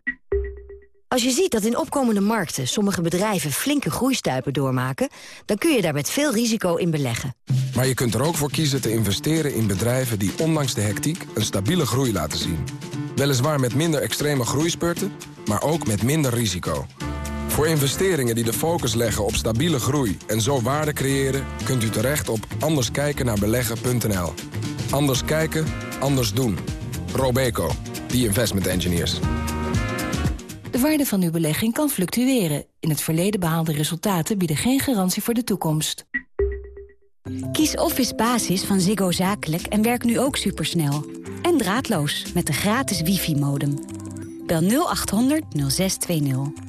Als je ziet dat in opkomende markten sommige bedrijven flinke groeistuipen doormaken... dan kun je daar met veel risico in beleggen. Maar je kunt er ook voor kiezen te investeren in bedrijven die ondanks de hectiek een stabiele groei laten zien. Weliswaar met minder extreme groeispurten, maar ook met minder risico. Voor investeringen die de focus leggen op stabiele groei en zo waarde creëren... kunt u terecht op anderskijkennaarbeleggen.nl. Anders kijken, anders doen. Robeco, the investment engineers. De waarde van uw belegging kan fluctueren. In het verleden behaalde resultaten bieden geen garantie voor de toekomst. Kies Office Basis van Ziggo Zakelijk en werk nu ook supersnel. En draadloos met de gratis wifi-modem. Bel 0800 0620.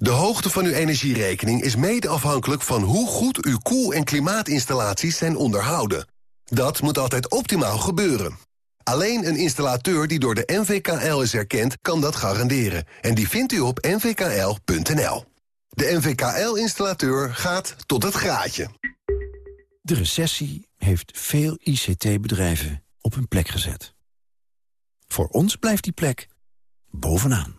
De hoogte van uw energierekening is mede afhankelijk van hoe goed uw koel- en klimaatinstallaties zijn onderhouden. Dat moet altijd optimaal gebeuren. Alleen een installateur die door de NVKL is erkend, kan dat garanderen. En die vindt u op nvkl.nl. De NVKL-installateur gaat tot het graadje. De recessie heeft veel ICT-bedrijven op hun plek gezet. Voor ons blijft die plek bovenaan.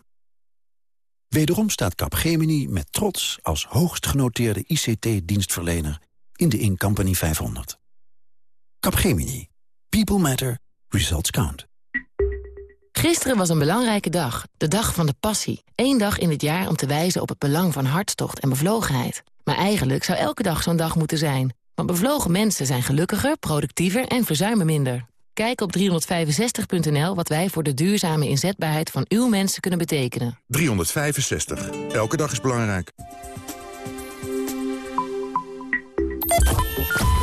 Wederom staat Capgemini met trots als hoogst genoteerde ICT-dienstverlener in de Incompany 500. Capgemini. People matter. Results count. Gisteren was een belangrijke dag. De dag van de passie. Eén dag in het jaar om te wijzen op het belang van hartstocht en bevlogenheid. Maar eigenlijk zou elke dag zo'n dag moeten zijn. Want bevlogen mensen zijn gelukkiger, productiever en verzuimen minder. Kijk op 365.nl wat wij voor de duurzame inzetbaarheid van uw mensen kunnen betekenen. 365. Elke dag is belangrijk.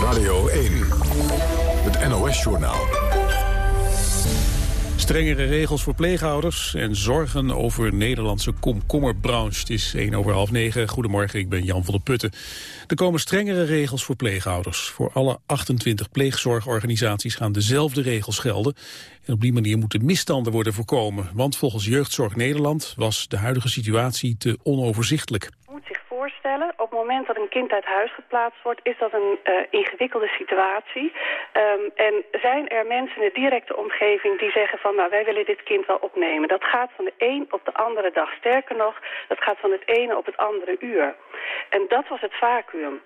Radio 1. Het NOS-journaal. Strengere regels voor pleegouders en zorgen over Nederlandse komkommerbranche. Het is 1 over half 9. Goedemorgen, ik ben Jan van der Putten. Er komen strengere regels voor pleegouders. Voor alle 28 pleegzorgorganisaties gaan dezelfde regels gelden. En op die manier moeten misstanden worden voorkomen. Want volgens Jeugdzorg Nederland was de huidige situatie te onoverzichtelijk voorstellen. Op het moment dat een kind uit huis geplaatst wordt, is dat een uh, ingewikkelde situatie. Um, en zijn er mensen in de directe omgeving die zeggen van, nou, wij willen dit kind wel opnemen. Dat gaat van de een op de andere dag. Sterker nog, dat gaat van het ene op het andere uur. En dat was het vacuüm.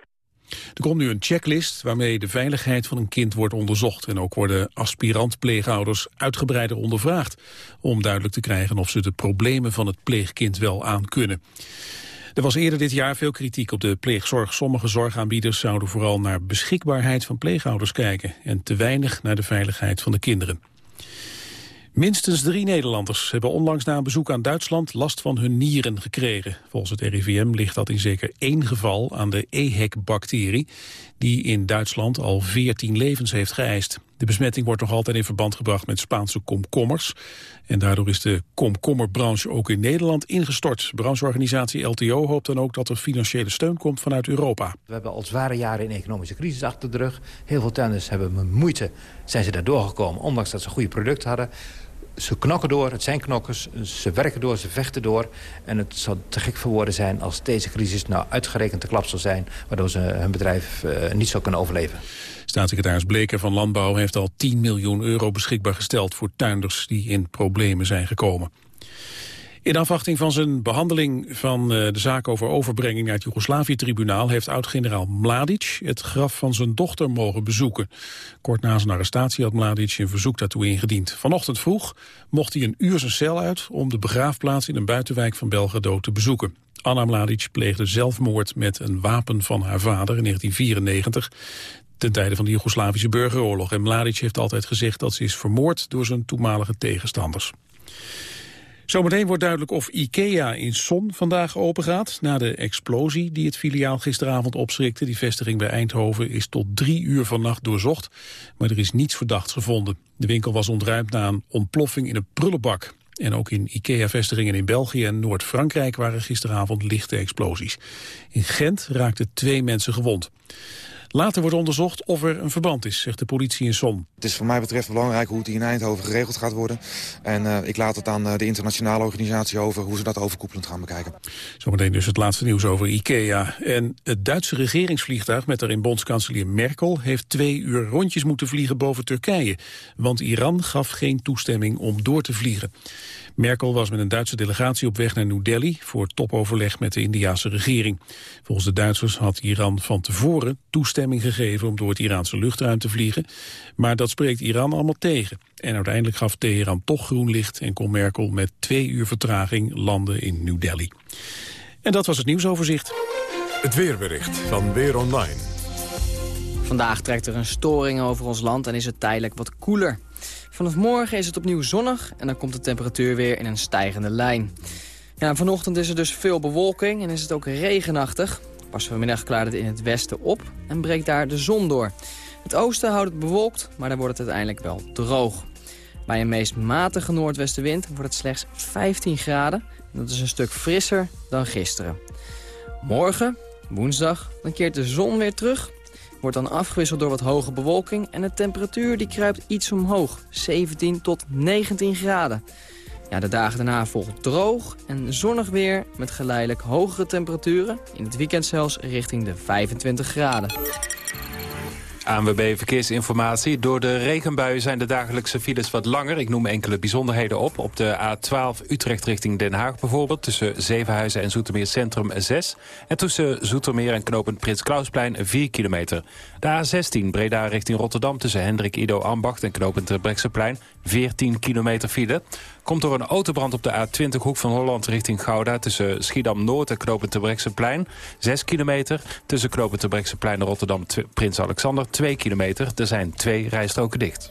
Er komt nu een checklist waarmee de veiligheid van een kind wordt onderzocht. En ook worden aspirant-pleegouders uitgebreider ondervraagd... om duidelijk te krijgen of ze de problemen van het pleegkind wel aan kunnen. Er was eerder dit jaar veel kritiek op de pleegzorg. Sommige zorgaanbieders zouden vooral naar beschikbaarheid van pleegouders kijken... en te weinig naar de veiligheid van de kinderen. Minstens drie Nederlanders hebben onlangs na een bezoek aan Duitsland last van hun nieren gekregen. Volgens het RIVM ligt dat in zeker één geval aan de EHEC-bacterie, die in Duitsland al 14 levens heeft geëist. De besmetting wordt nog altijd in verband gebracht met Spaanse komkommers. En daardoor is de komkommerbranche ook in Nederland ingestort. Brancheorganisatie LTO hoopt dan ook dat er financiële steun komt vanuit Europa. We hebben al zware jaren in economische crisis achter de rug. Heel veel tuinders hebben moeite zijn ze daar doorgekomen, ondanks dat ze goede producten hadden ze knokken door, het zijn knokkers, ze werken door, ze vechten door. En het zou te gek voor woorden zijn als deze crisis nou uitgerekend de klap zal zijn... waardoor ze hun bedrijf uh, niet zou kunnen overleven. Staatssecretaris Bleker van Landbouw heeft al 10 miljoen euro beschikbaar gesteld... voor tuinders die in problemen zijn gekomen. In afwachting van zijn behandeling van eh, de zaak over overbrenging naar het Joegoslavië-tribunaal heeft oud-generaal Mladic het graf van zijn dochter mogen bezoeken. Kort na zijn arrestatie had Mladic een verzoek daartoe ingediend. Vanochtend vroeg mocht hij een uur zijn cel uit om de begraafplaats in een buitenwijk van Belgrado te bezoeken. Anna Mladic pleegde zelfmoord met een wapen van haar vader in 1994 ten tijde van de Joegoslavische burgeroorlog. En Mladic heeft altijd gezegd dat ze is vermoord door zijn toenmalige tegenstanders. Zometeen wordt duidelijk of IKEA in Son vandaag open gaat. Na de explosie die het filiaal gisteravond opschrikte. Die vestiging bij Eindhoven is tot drie uur vannacht doorzocht. Maar er is niets verdachts gevonden. De winkel was ontruimd na een ontploffing in een prullenbak. En ook in IKEA-vestigingen in België en Noord-Frankrijk waren gisteravond lichte explosies. In Gent raakten twee mensen gewond. Later wordt onderzocht of er een verband is, zegt de politie in Son. Het is voor mij betreft belangrijk hoe het hier in Eindhoven geregeld gaat worden. En uh, ik laat het aan uh, de internationale organisatie over hoe ze dat overkoepelend gaan bekijken. Zometeen dus het laatste nieuws over IKEA. En het Duitse regeringsvliegtuig met daarin bondskanselier Merkel... heeft twee uur rondjes moeten vliegen boven Turkije. Want Iran gaf geen toestemming om door te vliegen. Merkel was met een Duitse delegatie op weg naar New Delhi... voor topoverleg met de Indiase regering. Volgens de Duitsers had Iran van tevoren toestemming gegeven... om door het Iraanse luchtruim te vliegen. Maar dat spreekt Iran allemaal tegen. En uiteindelijk gaf Teheran toch groen licht... en kon Merkel met twee uur vertraging landen in New Delhi. En dat was het nieuwsoverzicht. Het weerbericht van Weer Online. Vandaag trekt er een storing over ons land en is het tijdelijk wat koeler. Vanaf morgen is het opnieuw zonnig en dan komt de temperatuur weer in een stijgende lijn. Ja, vanochtend is er dus veel bewolking en is het ook regenachtig. Pas vanmiddag klaart het in het westen op en breekt daar de zon door. Het oosten houdt het bewolkt, maar dan wordt het uiteindelijk wel droog. Bij een meest matige noordwestenwind wordt het slechts 15 graden. Dat is een stuk frisser dan gisteren. Morgen, woensdag, dan keert de zon weer terug wordt dan afgewisseld door wat hoge bewolking... en de temperatuur die kruipt iets omhoog, 17 tot 19 graden. Ja, de dagen daarna volgt droog en zonnig weer met geleidelijk hogere temperaturen. In het weekend zelfs richting de 25 graden. ANWB Verkeersinformatie. Door de regenbuien zijn de dagelijkse files wat langer. Ik noem enkele bijzonderheden op. Op de A12 Utrecht richting Den Haag bijvoorbeeld... tussen Zevenhuizen en Zoetermeer Centrum 6. En tussen Zoetermeer en knooppunt Prins Klausplein 4 kilometer. De A16 Breda richting Rotterdam tussen Hendrik Ido Ambacht... en knooppunt Brekseplein 14 kilometer file. Komt door een autobrand op de A20 Hoek van Holland richting Gouda... tussen Schiedam-Noord en knooppunt Terbrechtseplein. 6 kilometer. Tussen knooppunt Terbrechtseplein en Rotterdam Prins Alexander 2 kilometer. Er zijn twee rijstroken dicht.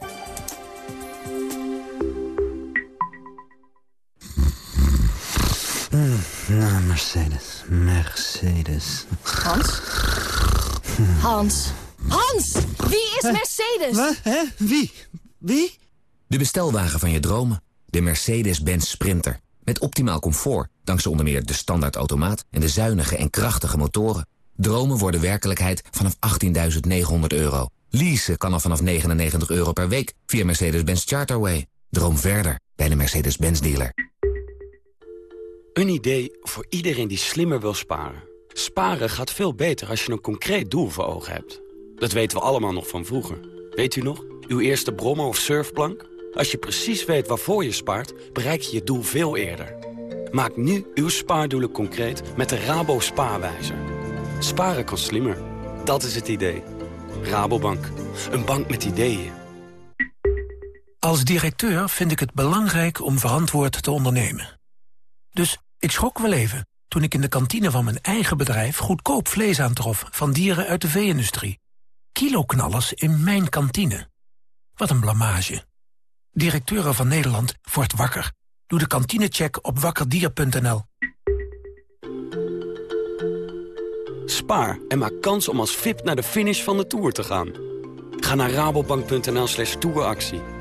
Mm, nou, Mercedes. Mercedes. Hans? Hans? Hans! Wie is Mercedes? Wat? Hè? Wie? Wie? De bestelwagen van je dromen. De Mercedes-Benz Sprinter. Met optimaal comfort, dankzij onder meer de standaardautomaat... en de zuinige en krachtige motoren. Dromen worden werkelijkheid vanaf 18.900 euro. Leasen kan al vanaf 99 euro per week via Mercedes-Benz Charterway. Droom verder bij de Mercedes-Benz dealer. Een idee voor iedereen die slimmer wil sparen. Sparen gaat veel beter als je een concreet doel voor ogen hebt. Dat weten we allemaal nog van vroeger. Weet u nog? Uw eerste brommer of surfplank? Als je precies weet waarvoor je spaart, bereik je je doel veel eerder. Maak nu uw spaardoelen concreet met de Rabo Spaarwijzer. Sparen kan slimmer. Dat is het idee. Rabobank. Een bank met ideeën. Als directeur vind ik het belangrijk om verantwoord te ondernemen. Dus ik schrok wel even toen ik in de kantine van mijn eigen bedrijf... goedkoop vlees aantrof van dieren uit de vee-industrie. Kiloknallers in mijn kantine. Wat een blamage. Directeuren van Nederland wordt wakker. Doe de kantinecheck op wakkerdier.nl. Spaar en maak kans om als VIP naar de finish van de Tour te gaan. Ga naar rabobank.nl slash touractie.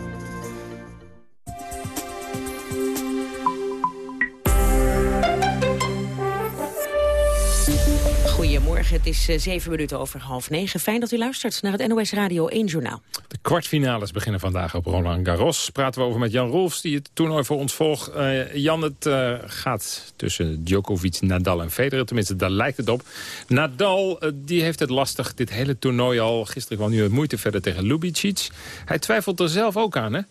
Goedemorgen, het is uh, zeven minuten over half negen. Fijn dat u luistert naar het NOS Radio 1 Journaal. De kwartfinales beginnen vandaag op Roland Garros. Praten we over met Jan Rolfs, die het toernooi voor ons volgt. Uh, Jan, het uh, gaat tussen Djokovic, Nadal en Federer. Tenminste, daar lijkt het op. Nadal, die heeft het lastig dit hele toernooi al. Gisteren kwam nu het moeite verder tegen Lubicic. Hij twijfelt er zelf ook aan, hè?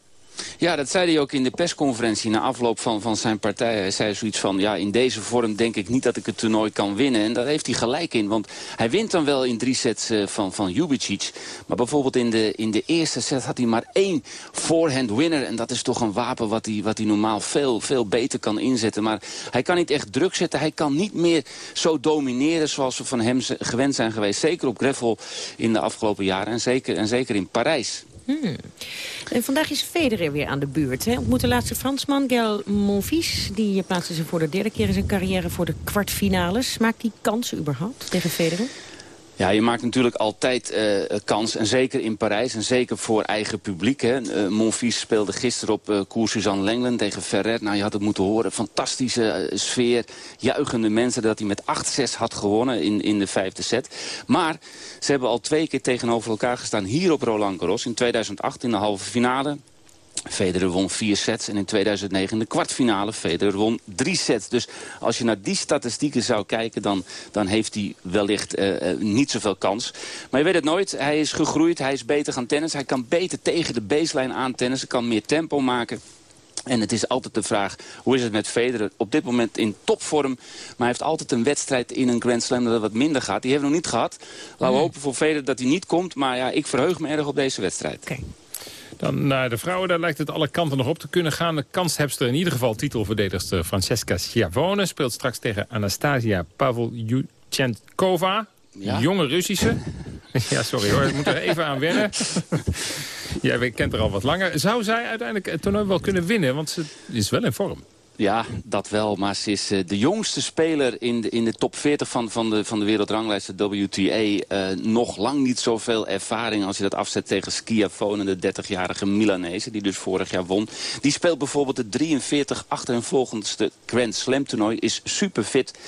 Ja, dat zei hij ook in de persconferentie na afloop van, van zijn partij. Hij zei zoiets van, ja, in deze vorm denk ik niet dat ik het toernooi kan winnen. En daar heeft hij gelijk in, want hij wint dan wel in drie sets uh, van, van Jubicic. Maar bijvoorbeeld in de, in de eerste set had hij maar één forehand winner. En dat is toch een wapen wat hij, wat hij normaal veel, veel beter kan inzetten. Maar hij kan niet echt druk zetten. Hij kan niet meer zo domineren zoals we van hem gewend zijn geweest. Zeker op Greffel in de afgelopen jaren en zeker, en zeker in Parijs. Hmm. En vandaag is Federer weer aan de buurt. Hè? Ontmoet de laatste Fransman, Gael Monfils. Die plaatste zich voor de derde keer in zijn carrière voor de kwartfinales. Maakt die kans überhaupt tegen Federer? Ja, je maakt natuurlijk altijd uh, kans. En zeker in Parijs. En zeker voor eigen publiek. Hè. Uh, Monfils speelde gisteren op uh, Suzanne Lenglen tegen Ferret. Nou, je had het moeten horen. Fantastische sfeer. Juichende mensen dat hij met 8-6 had gewonnen in, in de vijfde set. Maar ze hebben al twee keer tegenover elkaar gestaan hier op Roland Garros. In 2008 in de halve finale. Federer won vier sets en in 2009 de kwartfinale Federer won drie sets. Dus als je naar die statistieken zou kijken, dan, dan heeft hij wellicht uh, niet zoveel kans. Maar je weet het nooit. Hij is gegroeid, hij is beter gaan tennis. Hij kan beter tegen de baseline aan tennissen, kan meer tempo maken. En het is altijd de vraag, hoe is het met Federer? Op dit moment in topvorm, maar hij heeft altijd een wedstrijd in een Grand Slam dat het wat minder gaat. Die hebben we nog niet gehad. Laten we hopen voor Federer dat hij niet komt, maar ja, ik verheug me erg op deze wedstrijd. Okay. Dan naar de vrouwen, daar lijkt het alle kanten nog op te kunnen gaan. De kanshebster in ieder geval titelverdedigster Francesca Schiavone... speelt straks tegen Anastasia Pavlyuchenkova, ja. jonge Russische. ja, sorry hoor, ik moet er even aan wennen. Jij kent er al wat langer. Zou zij uiteindelijk het toernooi wel kunnen winnen? Want ze is wel in vorm. Ja, dat wel. Maar ze is uh, de jongste speler in de, in de top 40 van, van, de, van de wereldranglijst, de WTA. Uh, nog lang niet zoveel ervaring als je dat afzet tegen Schiavone, de 30-jarige Milanese, die dus vorig jaar won. Die speelt bijvoorbeeld de 43 achtereenvolgendste Grand Slam toernooi, is super fit.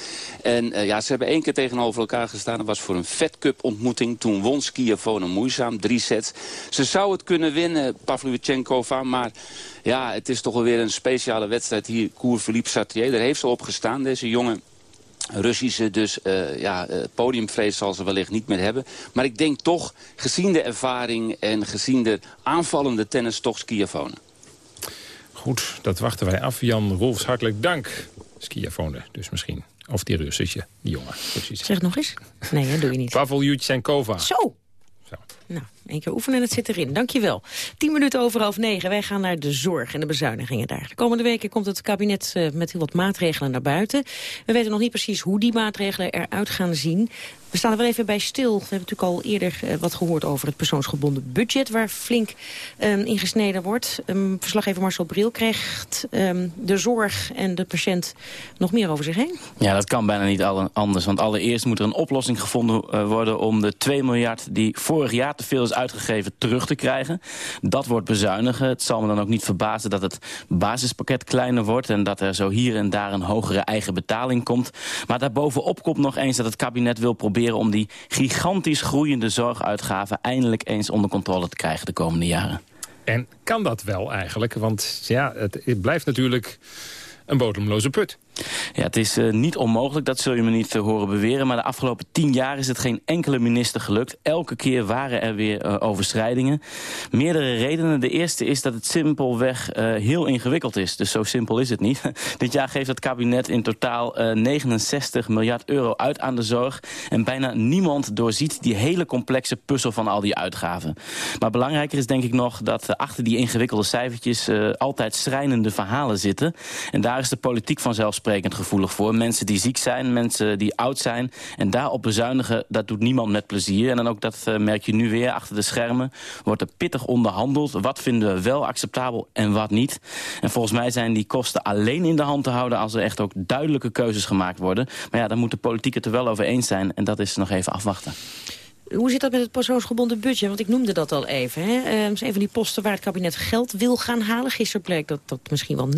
En uh, ja, ze hebben één keer tegenover elkaar gestaan. Dat was voor een Fed Cup ontmoeting. Toen won Schiavone moeizaam, drie sets. Ze zou het kunnen winnen, Pavlyuchenkova, maar ja, het is toch wel weer een speciale wedstrijd hier. Koer Philippe Sartier, daar heeft ze op gestaan, deze jonge Russische. Dus uh, ja, uh, podiumvrees zal ze wellicht niet meer hebben. Maar ik denk toch, gezien de ervaring en gezien de aanvallende tennis, toch Skiafone. Goed, dat wachten wij af. Jan Rolfs, hartelijk dank. Skiafone dus misschien. Of die Russische, die jongen. Precies. Zeg nog eens. Nee, dat doe je niet. Pavel Jutsenkova. Zo! Zo. Nou, één keer oefenen en het zit erin. Dankjewel. Tien minuten over half negen. Wij gaan naar de zorg en de bezuinigingen daar. De komende weken komt het kabinet uh, met heel wat maatregelen naar buiten. We weten nog niet precies hoe die maatregelen eruit gaan zien. We staan er wel even bij stil. We hebben natuurlijk al eerder uh, wat gehoord over het persoonsgebonden budget... waar flink um, in gesneden wordt. Um, verslaggever Marcel Bril krijgt um, de zorg en de patiënt nog meer over zich heen. Ja, dat kan bijna niet anders. Want allereerst moet er een oplossing gevonden uh, worden... om de 2 miljard die vorig jaar te veel is uitgegeven terug te krijgen. Dat wordt bezuinigen. Het zal me dan ook niet verbazen dat het basispakket kleiner wordt... en dat er zo hier en daar een hogere eigen betaling komt. Maar daarbovenop komt nog eens dat het kabinet wil proberen om die gigantisch groeiende zorguitgaven eindelijk eens onder controle te krijgen de komende jaren. En kan dat wel eigenlijk? Want ja, het, het blijft natuurlijk een bodemloze put. Ja, het is uh, niet onmogelijk, dat zul je me niet uh, horen beweren. Maar de afgelopen tien jaar is het geen enkele minister gelukt. Elke keer waren er weer uh, overschrijdingen. Meerdere redenen. De eerste is dat het simpelweg heel ingewikkeld is. Dus zo simpel is het niet. Dit jaar geeft het kabinet in totaal 69 miljard euro uit aan de zorg. En bijna niemand doorziet die hele complexe puzzel van al die uitgaven. Maar belangrijker is denk ik nog dat achter die ingewikkelde cijfertjes altijd schrijnende verhalen zitten. En daar is de politiek vanzelfsprekend gevoelig voor. Mensen die ziek zijn, mensen die oud zijn. En daarop bezuinigen, dat doet niemand met plezier. En dan ook, dat uh, merk je nu weer, achter de schermen... wordt er pittig onderhandeld. Wat vinden we wel acceptabel en wat niet? En volgens mij zijn die kosten alleen in de hand te houden... als er echt ook duidelijke keuzes gemaakt worden. Maar ja, dan moet de politiek het er wel over eens zijn. En dat is nog even afwachten. Hoe zit dat met het persoonsgebonden budget? Want ik noemde dat al even. Hè? Uh, is een van die posten waar het kabinet geld wil gaan halen. Gisteren bleek dat dat misschien wel 90%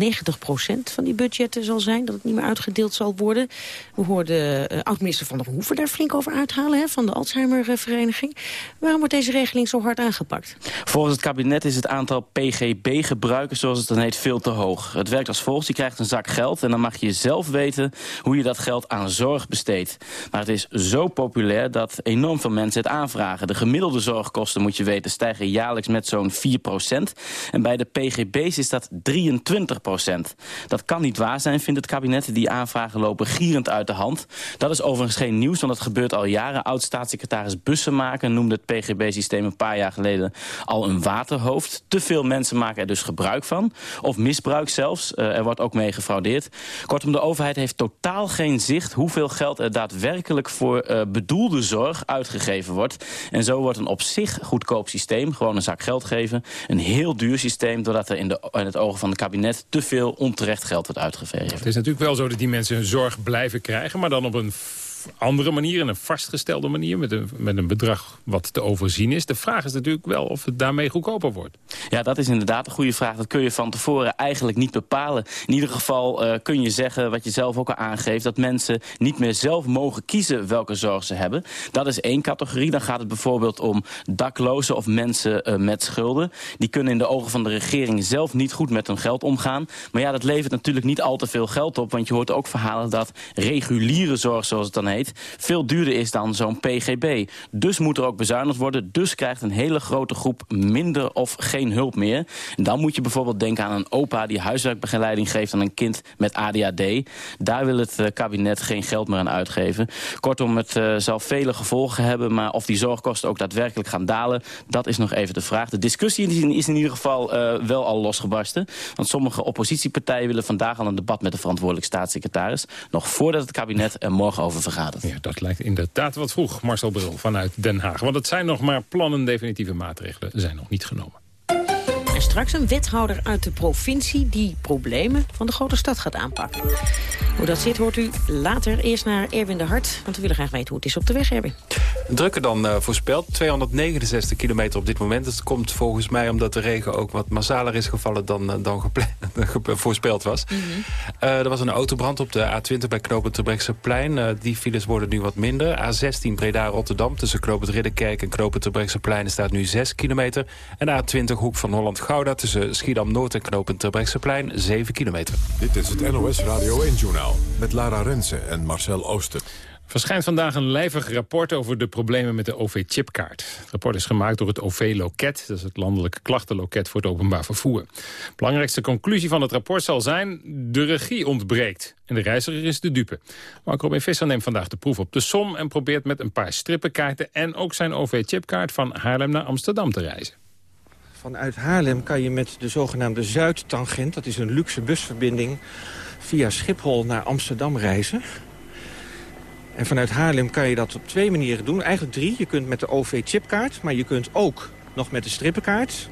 van die budgetten zal zijn. Dat het niet meer uitgedeeld zal worden. We hoorden uh, oud-minister Van der Hoeven daar flink over uithalen. Hè, van de Alzheimer-vereniging. Waarom wordt deze regeling zo hard aangepakt? Volgens het kabinet is het aantal PGB-gebruikers, zoals het dan heet, veel te hoog. Het werkt als volgt. Je krijgt een zak geld en dan mag je zelf weten hoe je dat geld aan zorg besteedt. Maar het is zo populair dat enorm veel mensen aanvragen. De gemiddelde zorgkosten, moet je weten, stijgen jaarlijks met zo'n 4% En bij de PGB's is dat 23% Dat kan niet waar zijn, vindt het kabinet. Die aanvragen lopen gierend uit de hand. Dat is overigens geen nieuws, want dat gebeurt al jaren. Oud-staatssecretaris Bussemaker noemde het PGB-systeem een paar jaar geleden al een waterhoofd. Te veel mensen maken er dus gebruik van. Of misbruik zelfs. Uh, er wordt ook mee gefraudeerd. Kortom, de overheid heeft totaal geen zicht hoeveel geld er daadwerkelijk voor uh, bedoelde zorg uitgegeven wordt. En zo wordt een op zich goedkoop systeem, gewoon een zak geld geven... een heel duur systeem, doordat er in, de, in het ogen van het kabinet... te veel onterecht geld wordt uitgegeven. Het is natuurlijk wel zo dat die mensen hun zorg blijven krijgen... maar dan op een andere manier, en een vastgestelde manier... Met een, met een bedrag wat te overzien is. De vraag is natuurlijk wel of het daarmee goedkoper wordt. Ja, dat is inderdaad een goede vraag. Dat kun je van tevoren eigenlijk niet bepalen. In ieder geval uh, kun je zeggen, wat je zelf ook al aangeeft... dat mensen niet meer zelf mogen kiezen welke zorg ze hebben. Dat is één categorie. Dan gaat het bijvoorbeeld om daklozen of mensen uh, met schulden. Die kunnen in de ogen van de regering zelf niet goed met hun geld omgaan. Maar ja, dat levert natuurlijk niet al te veel geld op. Want je hoort ook verhalen dat reguliere zorg, zoals het dan heet... veel duurder is dan zo'n PGB. Dus moet er ook bezuinigd worden. Dus krijgt een hele grote groep minder of geen hulp meer. Dan moet je bijvoorbeeld denken aan een opa... die huiswerkbegeleiding geeft aan een kind met ADHD. Daar wil het uh, kabinet geen geld meer aan uitgeven. Kortom, het uh, zal vele gevolgen hebben... maar of die zorgkosten ook daadwerkelijk gaan dalen... dat is nog even de vraag. De discussie is in ieder geval uh, wel al losgebarsten. Want sommige oppositiepartijen willen vandaag al een debat... met de verantwoordelijk staatssecretaris. Nog voordat het kabinet er morgen over Ja, dat lijkt inderdaad wat vroeg, Marcel Bril vanuit Den Haag. Want het zijn nog maar plannen, definitieve maatregelen zijn nog niet genomen. Straks een wethouder uit de provincie... die problemen van de grote stad gaat aanpakken. Hoe dat zit hoort u later. Eerst naar Erwin de Hart, want we willen graag weten hoe het is op de weg, Erwin. Drukker dan uh, voorspeld. 269 kilometer op dit moment. Dat komt volgens mij omdat de regen ook wat massaler is gevallen dan, uh, dan voorspeld was. Mm -hmm. uh, er was een autobrand op de A20 bij knooppunt Terbrechtseplein. die files worden nu wat minder. A16 Breda-Rotterdam tussen knooppunt Ridderkerk en knooppunt Terbrechtseplein staat nu 6 kilometer. En A20 Hoek van Holland-Gouda tussen Schiedam-Noord en knooppunt Terbrechtseplein 7 kilometer. Dit is het NOS Radio 1-journaal met Lara Rensen en Marcel Ooster. Verschijnt vandaag een lijvig rapport over de problemen met de OV-chipkaart. Het rapport is gemaakt door het OV-loket, dat is het landelijke klachtenloket voor het openbaar vervoer. Belangrijkste conclusie van het rapport zal zijn, de regie ontbreekt. En de reiziger is de dupe. Marco Robin Visser neemt vandaag de proef op de som en probeert met een paar strippenkaarten en ook zijn OV-chipkaart van Haarlem naar Amsterdam te reizen. Vanuit Haarlem kan je met de zogenaamde Zuidtangent, dat is een luxe busverbinding, via Schiphol naar Amsterdam reizen. En vanuit Haarlem kan je dat op twee manieren doen. Eigenlijk drie. Je kunt met de OV-chipkaart, maar je kunt ook nog met de strippenkaart.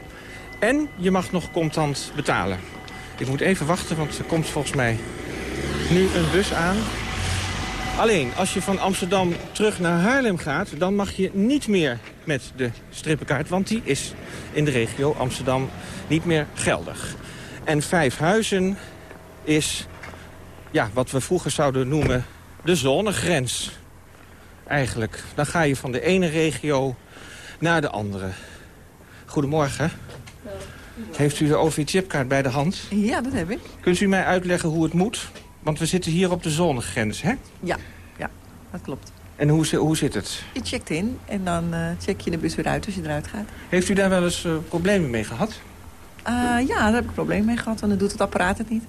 En je mag nog contant betalen. Ik moet even wachten, want er komt volgens mij nu een bus aan. Alleen, als je van Amsterdam terug naar Haarlem gaat... dan mag je niet meer met de strippenkaart... want die is in de regio Amsterdam niet meer geldig. En Vijfhuizen is ja, wat we vroeger zouden noemen de zonnegrens. Eigenlijk. Dan ga je van de ene regio naar de andere. Goedemorgen. Heeft u de OV-chipkaart bij de hand? Ja, dat heb ik. Kunt u mij uitleggen hoe het moet? Want we zitten hier op de zonnegrens, hè? Ja, ja dat klopt. En hoe, hoe zit het? Je checkt in en dan uh, check je de bus weer uit als je eruit gaat. Heeft u daar wel eens uh, problemen mee gehad? Uh, ja, daar heb ik problemen mee gehad, want dan doet het apparaat het niet.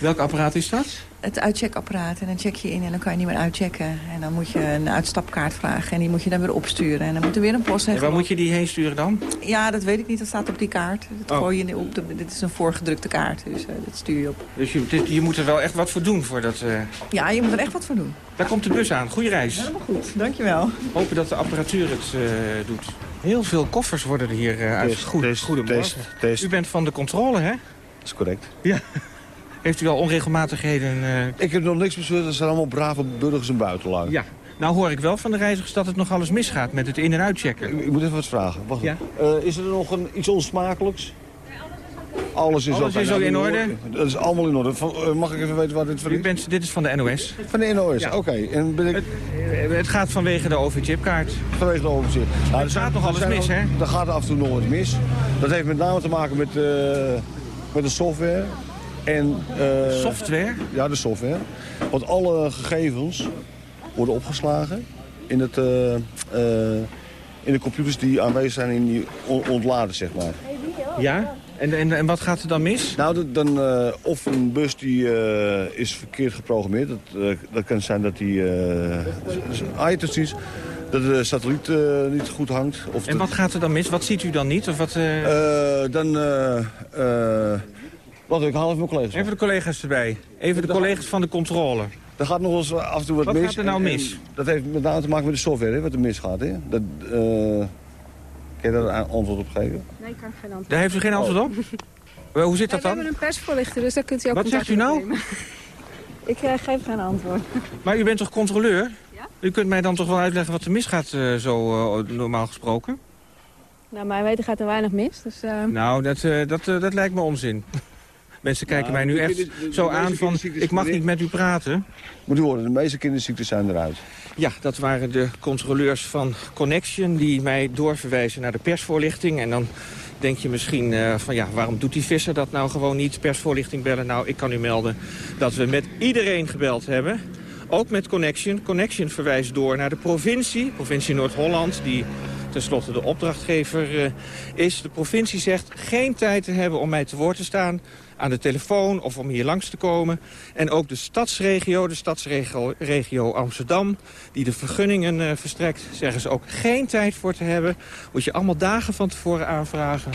Welk apparaat is dat? Het uitcheckapparaat. En dan check je in en dan kan je niet meer uitchecken. En dan moet je een uitstapkaart vragen en die moet je dan weer opsturen. En dan moet er weer een post En waar moet je die heen sturen dan? Ja, dat weet ik niet. Dat staat op die kaart. Dat oh. gooi je op. De, dit is een voorgedrukte kaart, dus uh, dat stuur je op. Dus je, dit, je moet er wel echt wat voor doen voor dat... Uh... Ja, je moet er echt wat voor doen. Daar komt de bus aan. Goeie reis. Helemaal goed. Dankjewel. Hopen dat de apparatuur het uh, doet. Heel veel koffers worden er hier uh, uit. Goed, Goedemorgen. Test, test. U bent van de controle, hè? Dat is correct. Ja. Heeft u al onregelmatigheden? Uh... Ik heb nog niks besloten. Er zijn allemaal brave burgers en buitenlang. Ja. Nou hoor ik wel van de reizigers dat het nog alles misgaat met het in- en uitchecken. Ik, ik moet even wat vragen. Wacht. Ja? Uh, is er nog een, iets onsmakelijks? Alles is, alles ook, is ook in orde? Dat is allemaal in orde. Van, uh, mag ik even weten waar dit voor is? Bent, dit is van de NOS. Van de NOS, ja. oké. Okay. En ben ik... het, het gaat vanwege de OV-chipkaart. Vanwege de OV-chip. Nou, er gaat nog alles mis, hè? Er gaat af en toe nog wat mis. Dat heeft met name te maken met, uh, met de software. En, uh, software? Ja, de software. Want alle gegevens worden opgeslagen in, het, uh, in de computers die aanwezig zijn in die ontladen, zeg maar. Ja? En, en, en wat gaat er dan mis? Nou, dan, uh, of een bus die uh, is verkeerd geprogrammeerd. Dat, uh, dat kan zijn dat die... Uh, dat de satelliet niet goed hangt. Of en wat gaat er dan mis? Wat ziet u dan niet? Of wat, dan... Wacht, ik haal even mijn collega's. Even de collega's erbij. Even de collega's van de controle. Er gaat nog eens af en toe wat, wat mis. Wat gaat er nou mis? En, en dat heeft met name te maken met de software, hè, wat er misgaat. Hè? Dat, Kun je daar een antwoord op geven? Nee, ik kan geen antwoord. Daar heeft u geen antwoord op? Oh. Hoe zit dat dan? We hebben een persvoorlichter, dus daar kunt u ook Wat zegt u nou? Nemen. ik uh, geef geen antwoord. Maar u bent toch controleur? Ja? U kunt mij dan toch wel uitleggen wat er misgaat, uh, zo uh, normaal gesproken? Nou, mijn weten gaat er weinig mis. Dus, nou, dat, dat, dat lijkt me onzin. Mensen kijken mij nu echt zo aan van, ik mag niet met u praten. Moet u horen, de meeste kinderziektes zijn eruit. Ja, dat waren de controleurs van Connection die mij doorverwijzen naar de persvoorlichting. En dan denk je misschien uh, van ja, waarom doet die visser dat nou gewoon niet? Persvoorlichting bellen. Nou, ik kan u melden dat we met iedereen gebeld hebben. Ook met Connection. Connection verwijst door naar de provincie. Provincie Noord-Holland, die tenslotte de opdrachtgever uh, is. De provincie zegt geen tijd te hebben om mij te woord te staan aan de telefoon of om hier langs te komen. En ook de stadsregio, de stadsregio regio Amsterdam, die de vergunningen uh, verstrekt, zeggen ze ook geen tijd voor te hebben. Moet je allemaal dagen van tevoren aanvragen.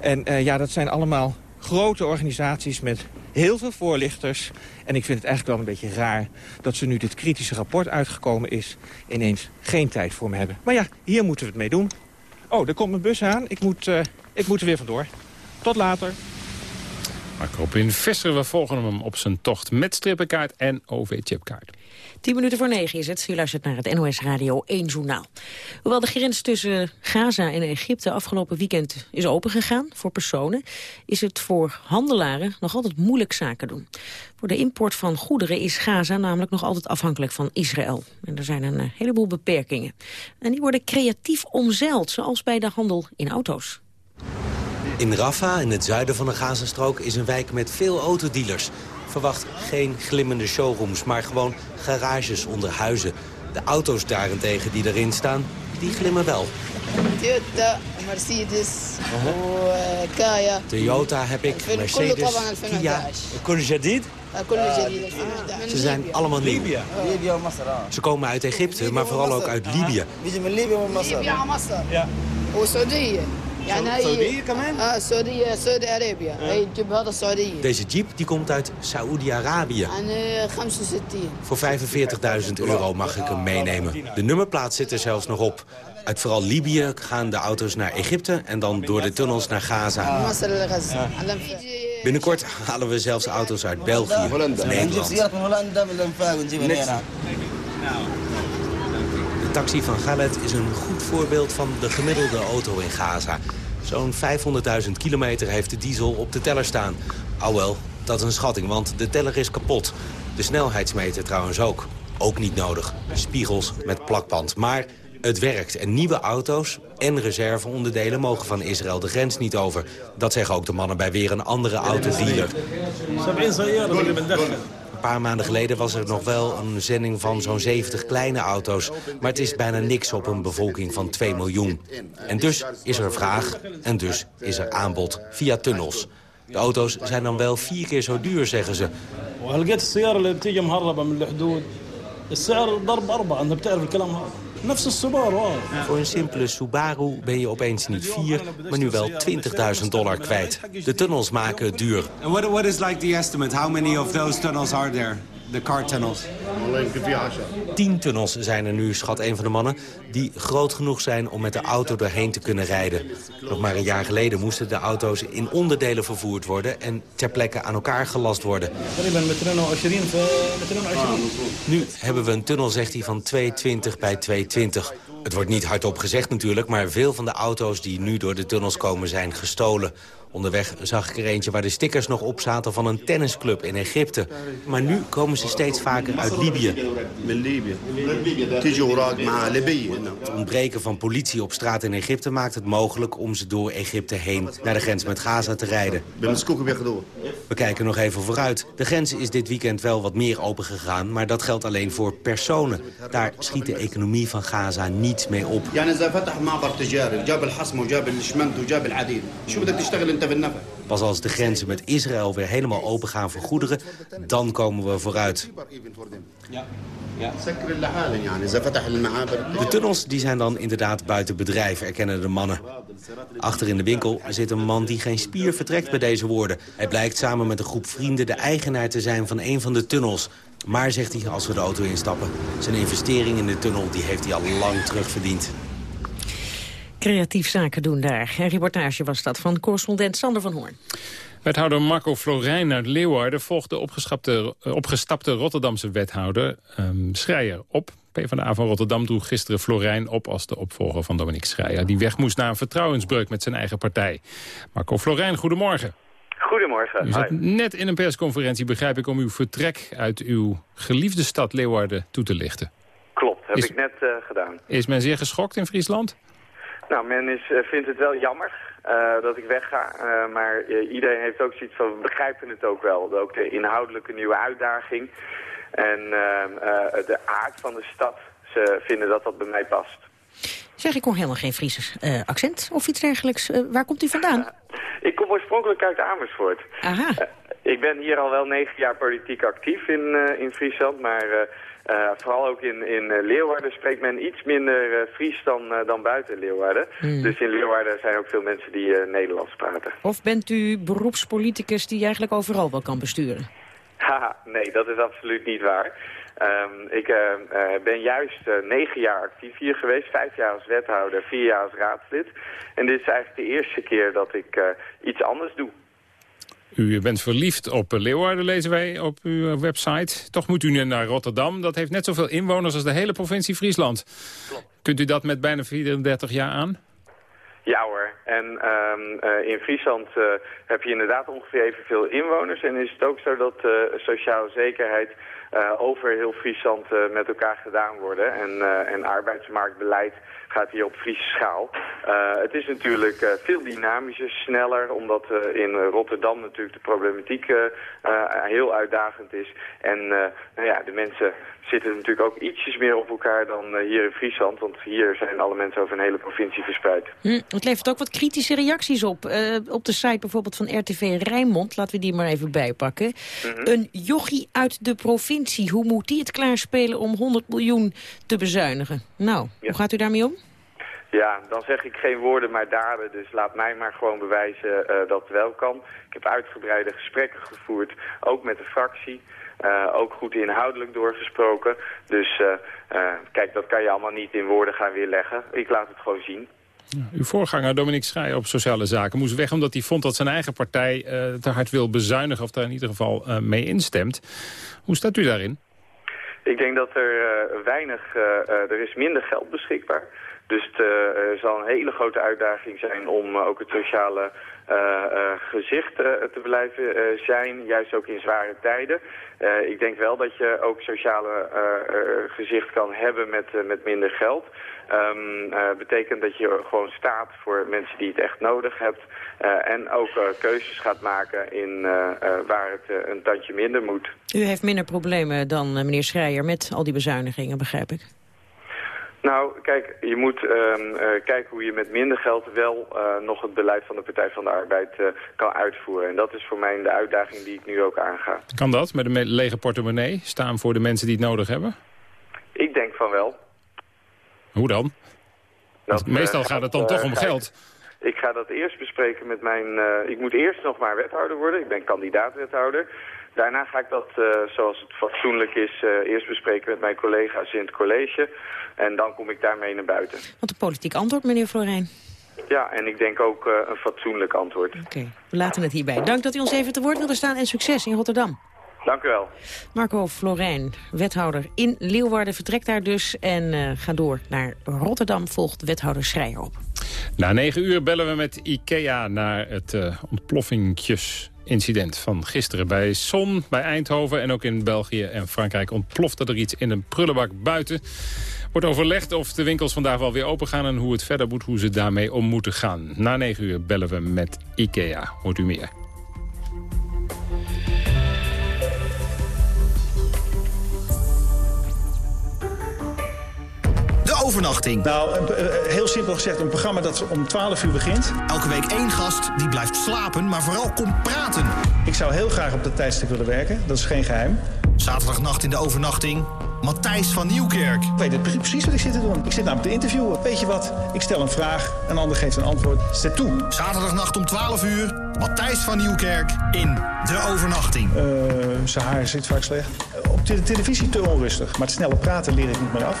En uh, ja, dat zijn allemaal grote organisaties met heel veel voorlichters. En ik vind het eigenlijk wel een beetje raar dat ze nu dit kritische rapport uitgekomen is... ineens geen tijd voor me hebben. Maar ja, hier moeten we het mee doen. Oh, er komt mijn bus aan. Ik moet, uh, ik moet er weer vandoor. Tot later. Marco Robin Visser, we volgen hem op zijn tocht met strippenkaart en OV-chipkaart. Tien minuten voor negen is het. U luistert naar het NOS Radio 1 Journaal. Hoewel de grens tussen Gaza en Egypte afgelopen weekend is opengegaan voor personen, is het voor handelaren nog altijd moeilijk zaken doen. Voor de import van goederen is Gaza namelijk nog altijd afhankelijk van Israël. En er zijn een heleboel beperkingen. En die worden creatief omzeild, zoals bij de handel in auto's. In Rafa, in het zuiden van de Gazastrook, is een wijk met veel autodealers. Verwacht geen glimmende showrooms, maar gewoon garages onder huizen. De auto's daarentegen die erin staan, die glimmen wel. Toyota, Mercedes, Kaya. Toyota heb ik, Mercedes, Kia. Kul ah, ah. Ze zijn allemaal nieuw. Ze komen uit Egypte, maar vooral ook uit Libië. بيجي من ليبيا ومن مصر ليبيا ومصر والسعوديه يعني هاي السعودية كمان؟ اه السعوديه سعودي ارابيا هي تجيب هذا السعوديه Deze jeep die komt uit Saoedi-Arabië. يعني 65 Voor 45.000 euro mag ik hem meenemen. De nummerplaat zit er zelfs nog op. Uit vooral Libië gaan de auto's naar Egypte en dan door de tunnels naar Gaza. مصر لغزه علم في Binnenkort halen we zelfs auto's uit België of نجيب Nederland. De taxi van Khaled is een goed voorbeeld van de gemiddelde auto in Gaza. Zo'n 500.000 kilometer heeft de diesel op de teller staan. Alhoewel, dat is een schatting, want de teller is kapot. De snelheidsmeter trouwens ook. Ook niet nodig. Spiegels met plakband. Maar het werkt. En nieuwe auto's en reserveonderdelen mogen van Israël de grens niet over. Dat zeggen ook de mannen bij weer een andere autodealer. Een paar maanden geleden was er nog wel een zending van zo'n 70 kleine auto's. Maar het is bijna niks op een bevolking van 2 miljoen. En dus is er vraag en dus is er aanbod via tunnels. De auto's zijn dan wel vier keer zo duur, zeggen ze. وهلقيت السيارة اللي بتيجي مهربة من الحدود السعر ضرب أربعة أنت بتعرف الكلام هذا نفس السوبارو آه. Voor een simpele Subaru ben je opeens niet 4, maar nu wel 20.000 dollar kwijt. De tunnels maken het duur. And what, what is like the estimate? How many of those tunnels are there? de car tunnels? Alleen Tien tunnels zijn er nu, schat een van de mannen... die groot genoeg zijn om met de auto doorheen te kunnen rijden. Nog maar een jaar geleden moesten de auto's in onderdelen vervoerd worden... en ter plekke aan elkaar gelast worden. Nu hebben we een tunnel, zegt hij, van 220 bij 220. Het wordt niet hardop gezegd natuurlijk... maar veel van de auto's die nu door de tunnels komen zijn gestolen... Onderweg zag ik er eentje waar de stickers nog op zaten van een tennisclub in Egypte. Maar nu komen ze steeds vaker uit Libië. Het ontbreken van politie op straat in Egypte maakt het mogelijk om ze door Egypte heen naar de grens met Gaza te rijden. We kijken nog even vooruit. De grens is dit weekend wel wat meer open gegaan, maar dat geldt alleen voor personen. Daar schiet de economie van Gaza niet mee op. Pas als de grenzen met Israël weer helemaal open gaan voor goederen, dan komen we vooruit. De tunnels die zijn dan inderdaad buiten bedrijf, erkennen de mannen. Achter in de winkel zit een man die geen spier vertrekt bij deze woorden. Hij blijkt samen met een groep vrienden de eigenaar te zijn van een van de tunnels. Maar, zegt hij als we de auto instappen, zijn investering in de tunnel die heeft hij al lang terugverdiend. Creatief zaken doen daar. Een reportage was dat van correspondent Sander van Hoorn. Wethouder Marco Florijn uit Leeuwarden volgt de opgestapte, eh, opgestapte Rotterdamse wethouder um, Schreier op. PvdA van Rotterdam droeg gisteren Florijn op als de opvolger van Dominique Schreier. Die weg moest na een vertrouwensbreuk met zijn eigen partij. Marco Florijn, goedemorgen. Goedemorgen. U zat net in een persconferentie, begrijp ik, om uw vertrek uit uw geliefde stad Leeuwarden toe te lichten. Klopt, heb Is- ik net eh, gedaan. Is men zeer geschokt in Friesland? Nou, men is, eh, vindt het wel jammer eh, dat ik wegga. eh, maar iedereen heeft ook zoiets van, we begrijpen het ook wel. Ook de inhoudelijke nieuwe uitdaging. En de aard van de stad. Ze vinden dat dat bij mij past. Zeg, ik hoor helemaal geen Friese accent of iets dergelijks. Waar komt u vandaan? Ik kom oorspronkelijk uit Amersfoort. Aha. Ik ben hier al wel negen jaar politiek actief in, eh, in Friesland, maar eh, eh, vooral ook in, in Leeuwarden spreekt men iets minder Fries dan, dan buiten Leeuwarden. Hmm. Dus in Leeuwarden zijn ook veel mensen die Nederlands praten. Of bent u beroepspoliticus die eigenlijk overal wel kan besturen? Haha, nee, dat is absoluut niet waar. Ehm, ik ben juist negen jaar actief hier geweest. Vijf jaar als wethouder, vier jaar als raadslid. En dit is eigenlijk de eerste keer dat ik iets anders doe. U bent verliefd op Leeuwarden, lezen wij op uw website. Toch moet u nu naar Rotterdam. Dat heeft net zoveel inwoners als de hele provincie Friesland. Klopt. Kunt u dat met bijna 34 jaar aan? Ja hoor, en um, in Friesland uh, heb je inderdaad ongeveer evenveel inwoners. En is het ook zo dat uh, sociale zekerheid over heel Friesland met elkaar gedaan worden. En, en arbeidsmarktbeleid gaat hier op Friese schaal. Het is natuurlijk veel dynamischer, sneller, omdat in Rotterdam natuurlijk de problematiek heel uitdagend is. En nou ja, de mensen zitten natuurlijk ook ietsjes meer op elkaar dan hier in Friesland, want hier zijn alle mensen over een hele provincie verspreid. Hm, het levert ook wat kritische reacties op. op de site bijvoorbeeld van RTV Rijnmond, laten we die maar even bijpakken. Mm -hmm. Een jochie uit de provincie, hoe moet die het klaarspelen om 100 miljoen te bezuinigen? Nou, ja. hoe gaat u daarmee om? Ja, dan zeg ik geen woorden maar daden, dus laat mij maar gewoon bewijzen uh, dat het wel kan. Ik heb uitgebreide gesprekken gevoerd, ook met de fractie. Uh, ook goed inhoudelijk doorgesproken. Dus uh, kijk, dat kan je allemaal niet in woorden gaan weerleggen. Ik laat het gewoon zien. Uw voorganger Dominique Schreier op sociale zaken moest weg... omdat hij vond dat zijn eigen partij te hard wil bezuinigen... of daar in ieder geval mee instemt. Hoe staat u daarin? Ik denk dat er weinig... er is minder geld beschikbaar dus het uh, zal een hele grote uitdaging zijn om uh, ook het sociale uh, gezicht te blijven zijn, juist ook in zware tijden. ik denk wel dat je ook sociale gezicht kan hebben met, met minder geld. Um, betekent dat je gewoon staat voor mensen die het echt nodig hebt. en ook keuzes gaat maken in waar het een tandje minder moet. U heeft minder problemen dan meneer Schreier met al die bezuinigingen, begrijp ik. Nou, kijk, je moet uh, uh, kijken hoe je met minder geld wel uh, nog het beleid van de Partij van de Arbeid kan uitvoeren. En dat is voor mij de uitdaging die ik nu ook aanga. Kan dat, met een lege portemonnee, staan voor de mensen die het nodig hebben? Ik denk van wel. Hoe dan? Dat, meestal gaat het dan toch om geld. Ik ga dat eerst bespreken met mijn... ik moet eerst nog maar wethouder worden. Ik ben kandidaat-wethouder. Daarna ga ik dat, uh, zoals het fatsoenlijk is, uh, eerst bespreken met mijn collega's in het college. En dan kom ik daarmee naar buiten. Wat een politiek antwoord, meneer Florijn. Ja, en ik denk ook een fatsoenlijk antwoord. Oké, okay. we laten het hierbij. Dank dat u ons even te woord wilde staan en succes in Rotterdam. Dank u wel. Marco Florijn, wethouder in Leeuwarden, vertrekt daar dus... en uh, gaat door naar Rotterdam, volgt wethouder Schreier op. Na negen uur bellen we met IKEA naar het uh, ontploffingjes incident van gisteren. Bij Son, bij Eindhoven en ook in België en Frankrijk ontplofte er iets in een prullenbak buiten. Wordt overlegd of de winkels vandaag wel weer open gaan en hoe het verder moet, hoe ze daarmee om moeten gaan. Na negen uur bellen we met IKEA. Hoort u meer. Overnachting? Nou, heel simpel gezegd, een programma dat om 12 uur begint. Elke week één gast die blijft slapen, maar vooral komt praten. Ik zou heel graag op dat tijdstip willen werken, dat is geen geheim. Zaterdagnacht in de overnachting, Matthijs van Nieuwkerk. Ik weet precies wat ik zit te doen. Ik zit namelijk te interviewen. Weet je wat? Ik stel een vraag, een ander geeft een antwoord. Zet toe. Zaterdagnacht om 12 uur, Matthijs van Nieuwkerk in De Overnachting. Uh, zijn haar zit vaak slecht. Op de televisie te onrustig, maar het snelle praten leer ik niet meer af.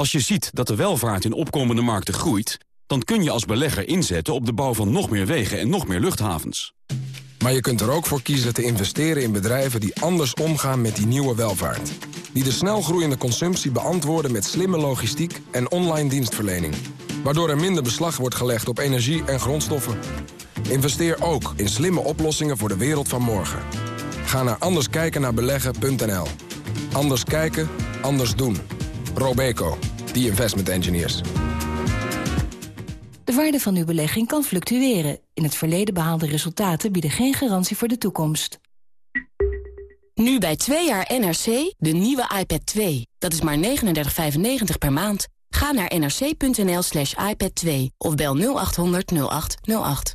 Als je ziet dat de welvaart in opkomende markten groeit... dan kun je als belegger inzetten op de bouw van nog meer wegen en nog meer luchthavens. Maar je kunt er ook voor kiezen te investeren in bedrijven die anders omgaan met die nieuwe welvaart. Die de snel groeiende consumptie beantwoorden met slimme logistiek en online dienstverlening. Waardoor er minder beslag wordt gelegd op energie en grondstoffen. Investeer ook in slimme oplossingen voor de wereld van morgen. Ga naar anderskijkennaarbeleggen.nl. Anders kijken, anders doen. Robeco, the investment engineers. De waarde van uw belegging kan fluctueren. In het verleden behaalde resultaten bieden geen garantie voor de toekomst. Nu bij 2 jaar NRC de nieuwe iPad 2. Dat is maar 39,95 per maand. Ga naar nrc.nl slash iPad 2 of bel 0800 0808.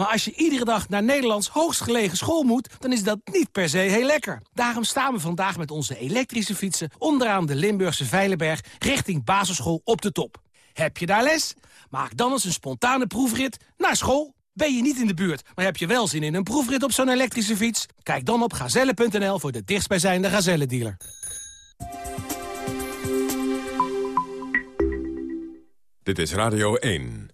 Maar als je iedere dag naar Nederlands hoogstgelegen school moet... dan is dat niet per se heel lekker. Daarom staan we vandaag met onze elektrische fietsen... onderaan de Limburgse Veilenberg richting basisschool op de top. Heb je daar les? Maak dan eens een spontane proefrit naar school. Ben je niet in de buurt, maar heb je wel zin in een proefrit op zo'n elektrische fiets? Kijk dan op gazelle.nl voor de dichtstbijzijnde Gazelle-dealer. Dit is Radio 1.